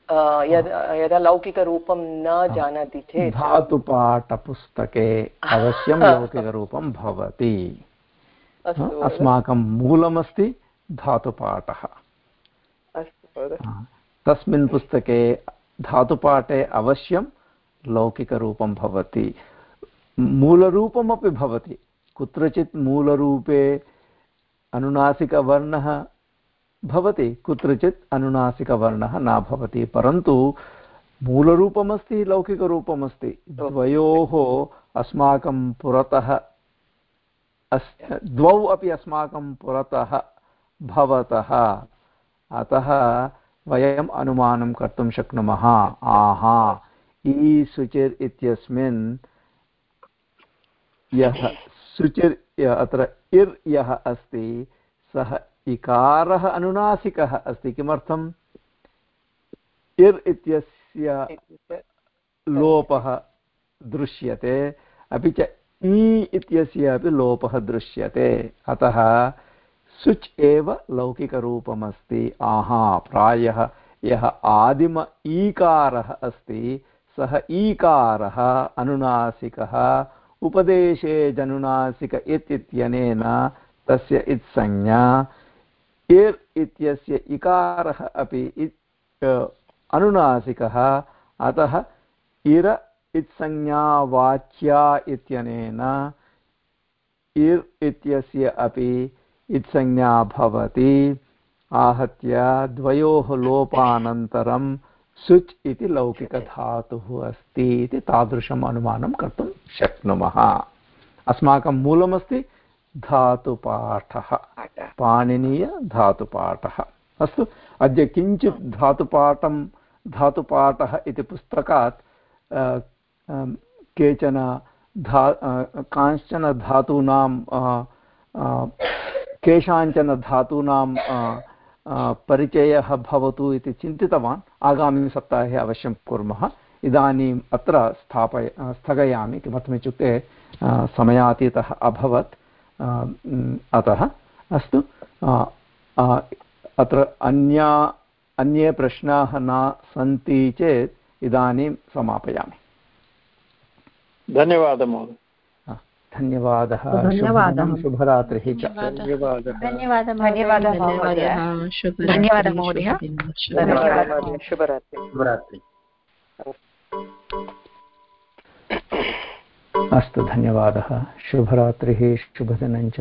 [SPEAKER 3] यदा लौकिकरूपं न जानाति चेत्।
[SPEAKER 2] धातुपाठपुस्तके अवश्यं लौकिकरूपं भवति। अस्माकं मूलमस्ति धातुपाठः। तस्मिन् पुस्तके धातुपाठे अवश्यं लौकिकरूपं भवति। मूलरूपमपि भवति। कुत्रचित् मूलरूपे अनुनासिकवर्णः भवति, कुत्रचित् अनुनासिकवर्णः न भवति, परन्तु मूलरूपमस्ति, लौकिकरूपमस्ति। द्वयोः अस्माकं पुरतः अस् द्वौ अपि अस्माकं पुरतः भवतः। अतः वयम् अनुमानं कर्तुं शक्नुमः। आहा। इ सुचिर् इत्यस्मिन् यः सुचिर् अत्र इर् यः अस्ति सः इकारः अनुनासिकः अस्ति। किमर्थम्? इर् इत्यस्य लोपः दृश्यते अपि च इ इत्यस्य अपि लोपः दृश्यते। अतः सुच् एव लौकिकरूपमस्ति। आहा, प्रायः यः आदिम ईकारः अस्ति, सः ईकारः, अनुनासिकः, उपदेशे जनुनासिक इत् इत्यनेन तस्य इत्संज्ञा इर् इत्यस्य इकारः अपि अनुनासिकः, अतः इर इत्संज्ञावाच्या इत्यनेन, इर् इत्यस्य अपि इत्संज्ञा भवति आहत्य द्वयोः लोपानन्तरं सुच् इति लौकिकधातुः अस्ति इति तादृशम् अनुमानं कर्तुं शक्नुमः। अस्माकं मूलमस्ति धातुपाठः। पाणिनीयधातुपाठः अस्तु, अद्य किञ्चित् धातुपाठं, धातुपाठः इति पुस्तकात् केचन धा कांश्चन धातूनां केषाञ्चन धातूनां परिचयः भवतु इति चिन्तितवान्। आगामिसप्ताहे अवश्यं कुर्मः। इदानीम् अत्र स्थापय स्थगयामि किमर्थमित्युक्ते समयातीतः अभवत्। अतः अस्तु। अत्र अन्या, अन्ये प्रश्नाः न सन्ति चेत् इदानीं समापयामि।
[SPEAKER 9] धन्यवादः महोदय। धन्यवादः।
[SPEAKER 2] धन्यवादः। शुभरात्रिः च।
[SPEAKER 8] धन्यवादः। धन्यवादः धन्यवादः महोदय।
[SPEAKER 3] शुभरात्रि।
[SPEAKER 2] अस्तु धन्यवादः। शुभरात्रिः शुभदिनं च।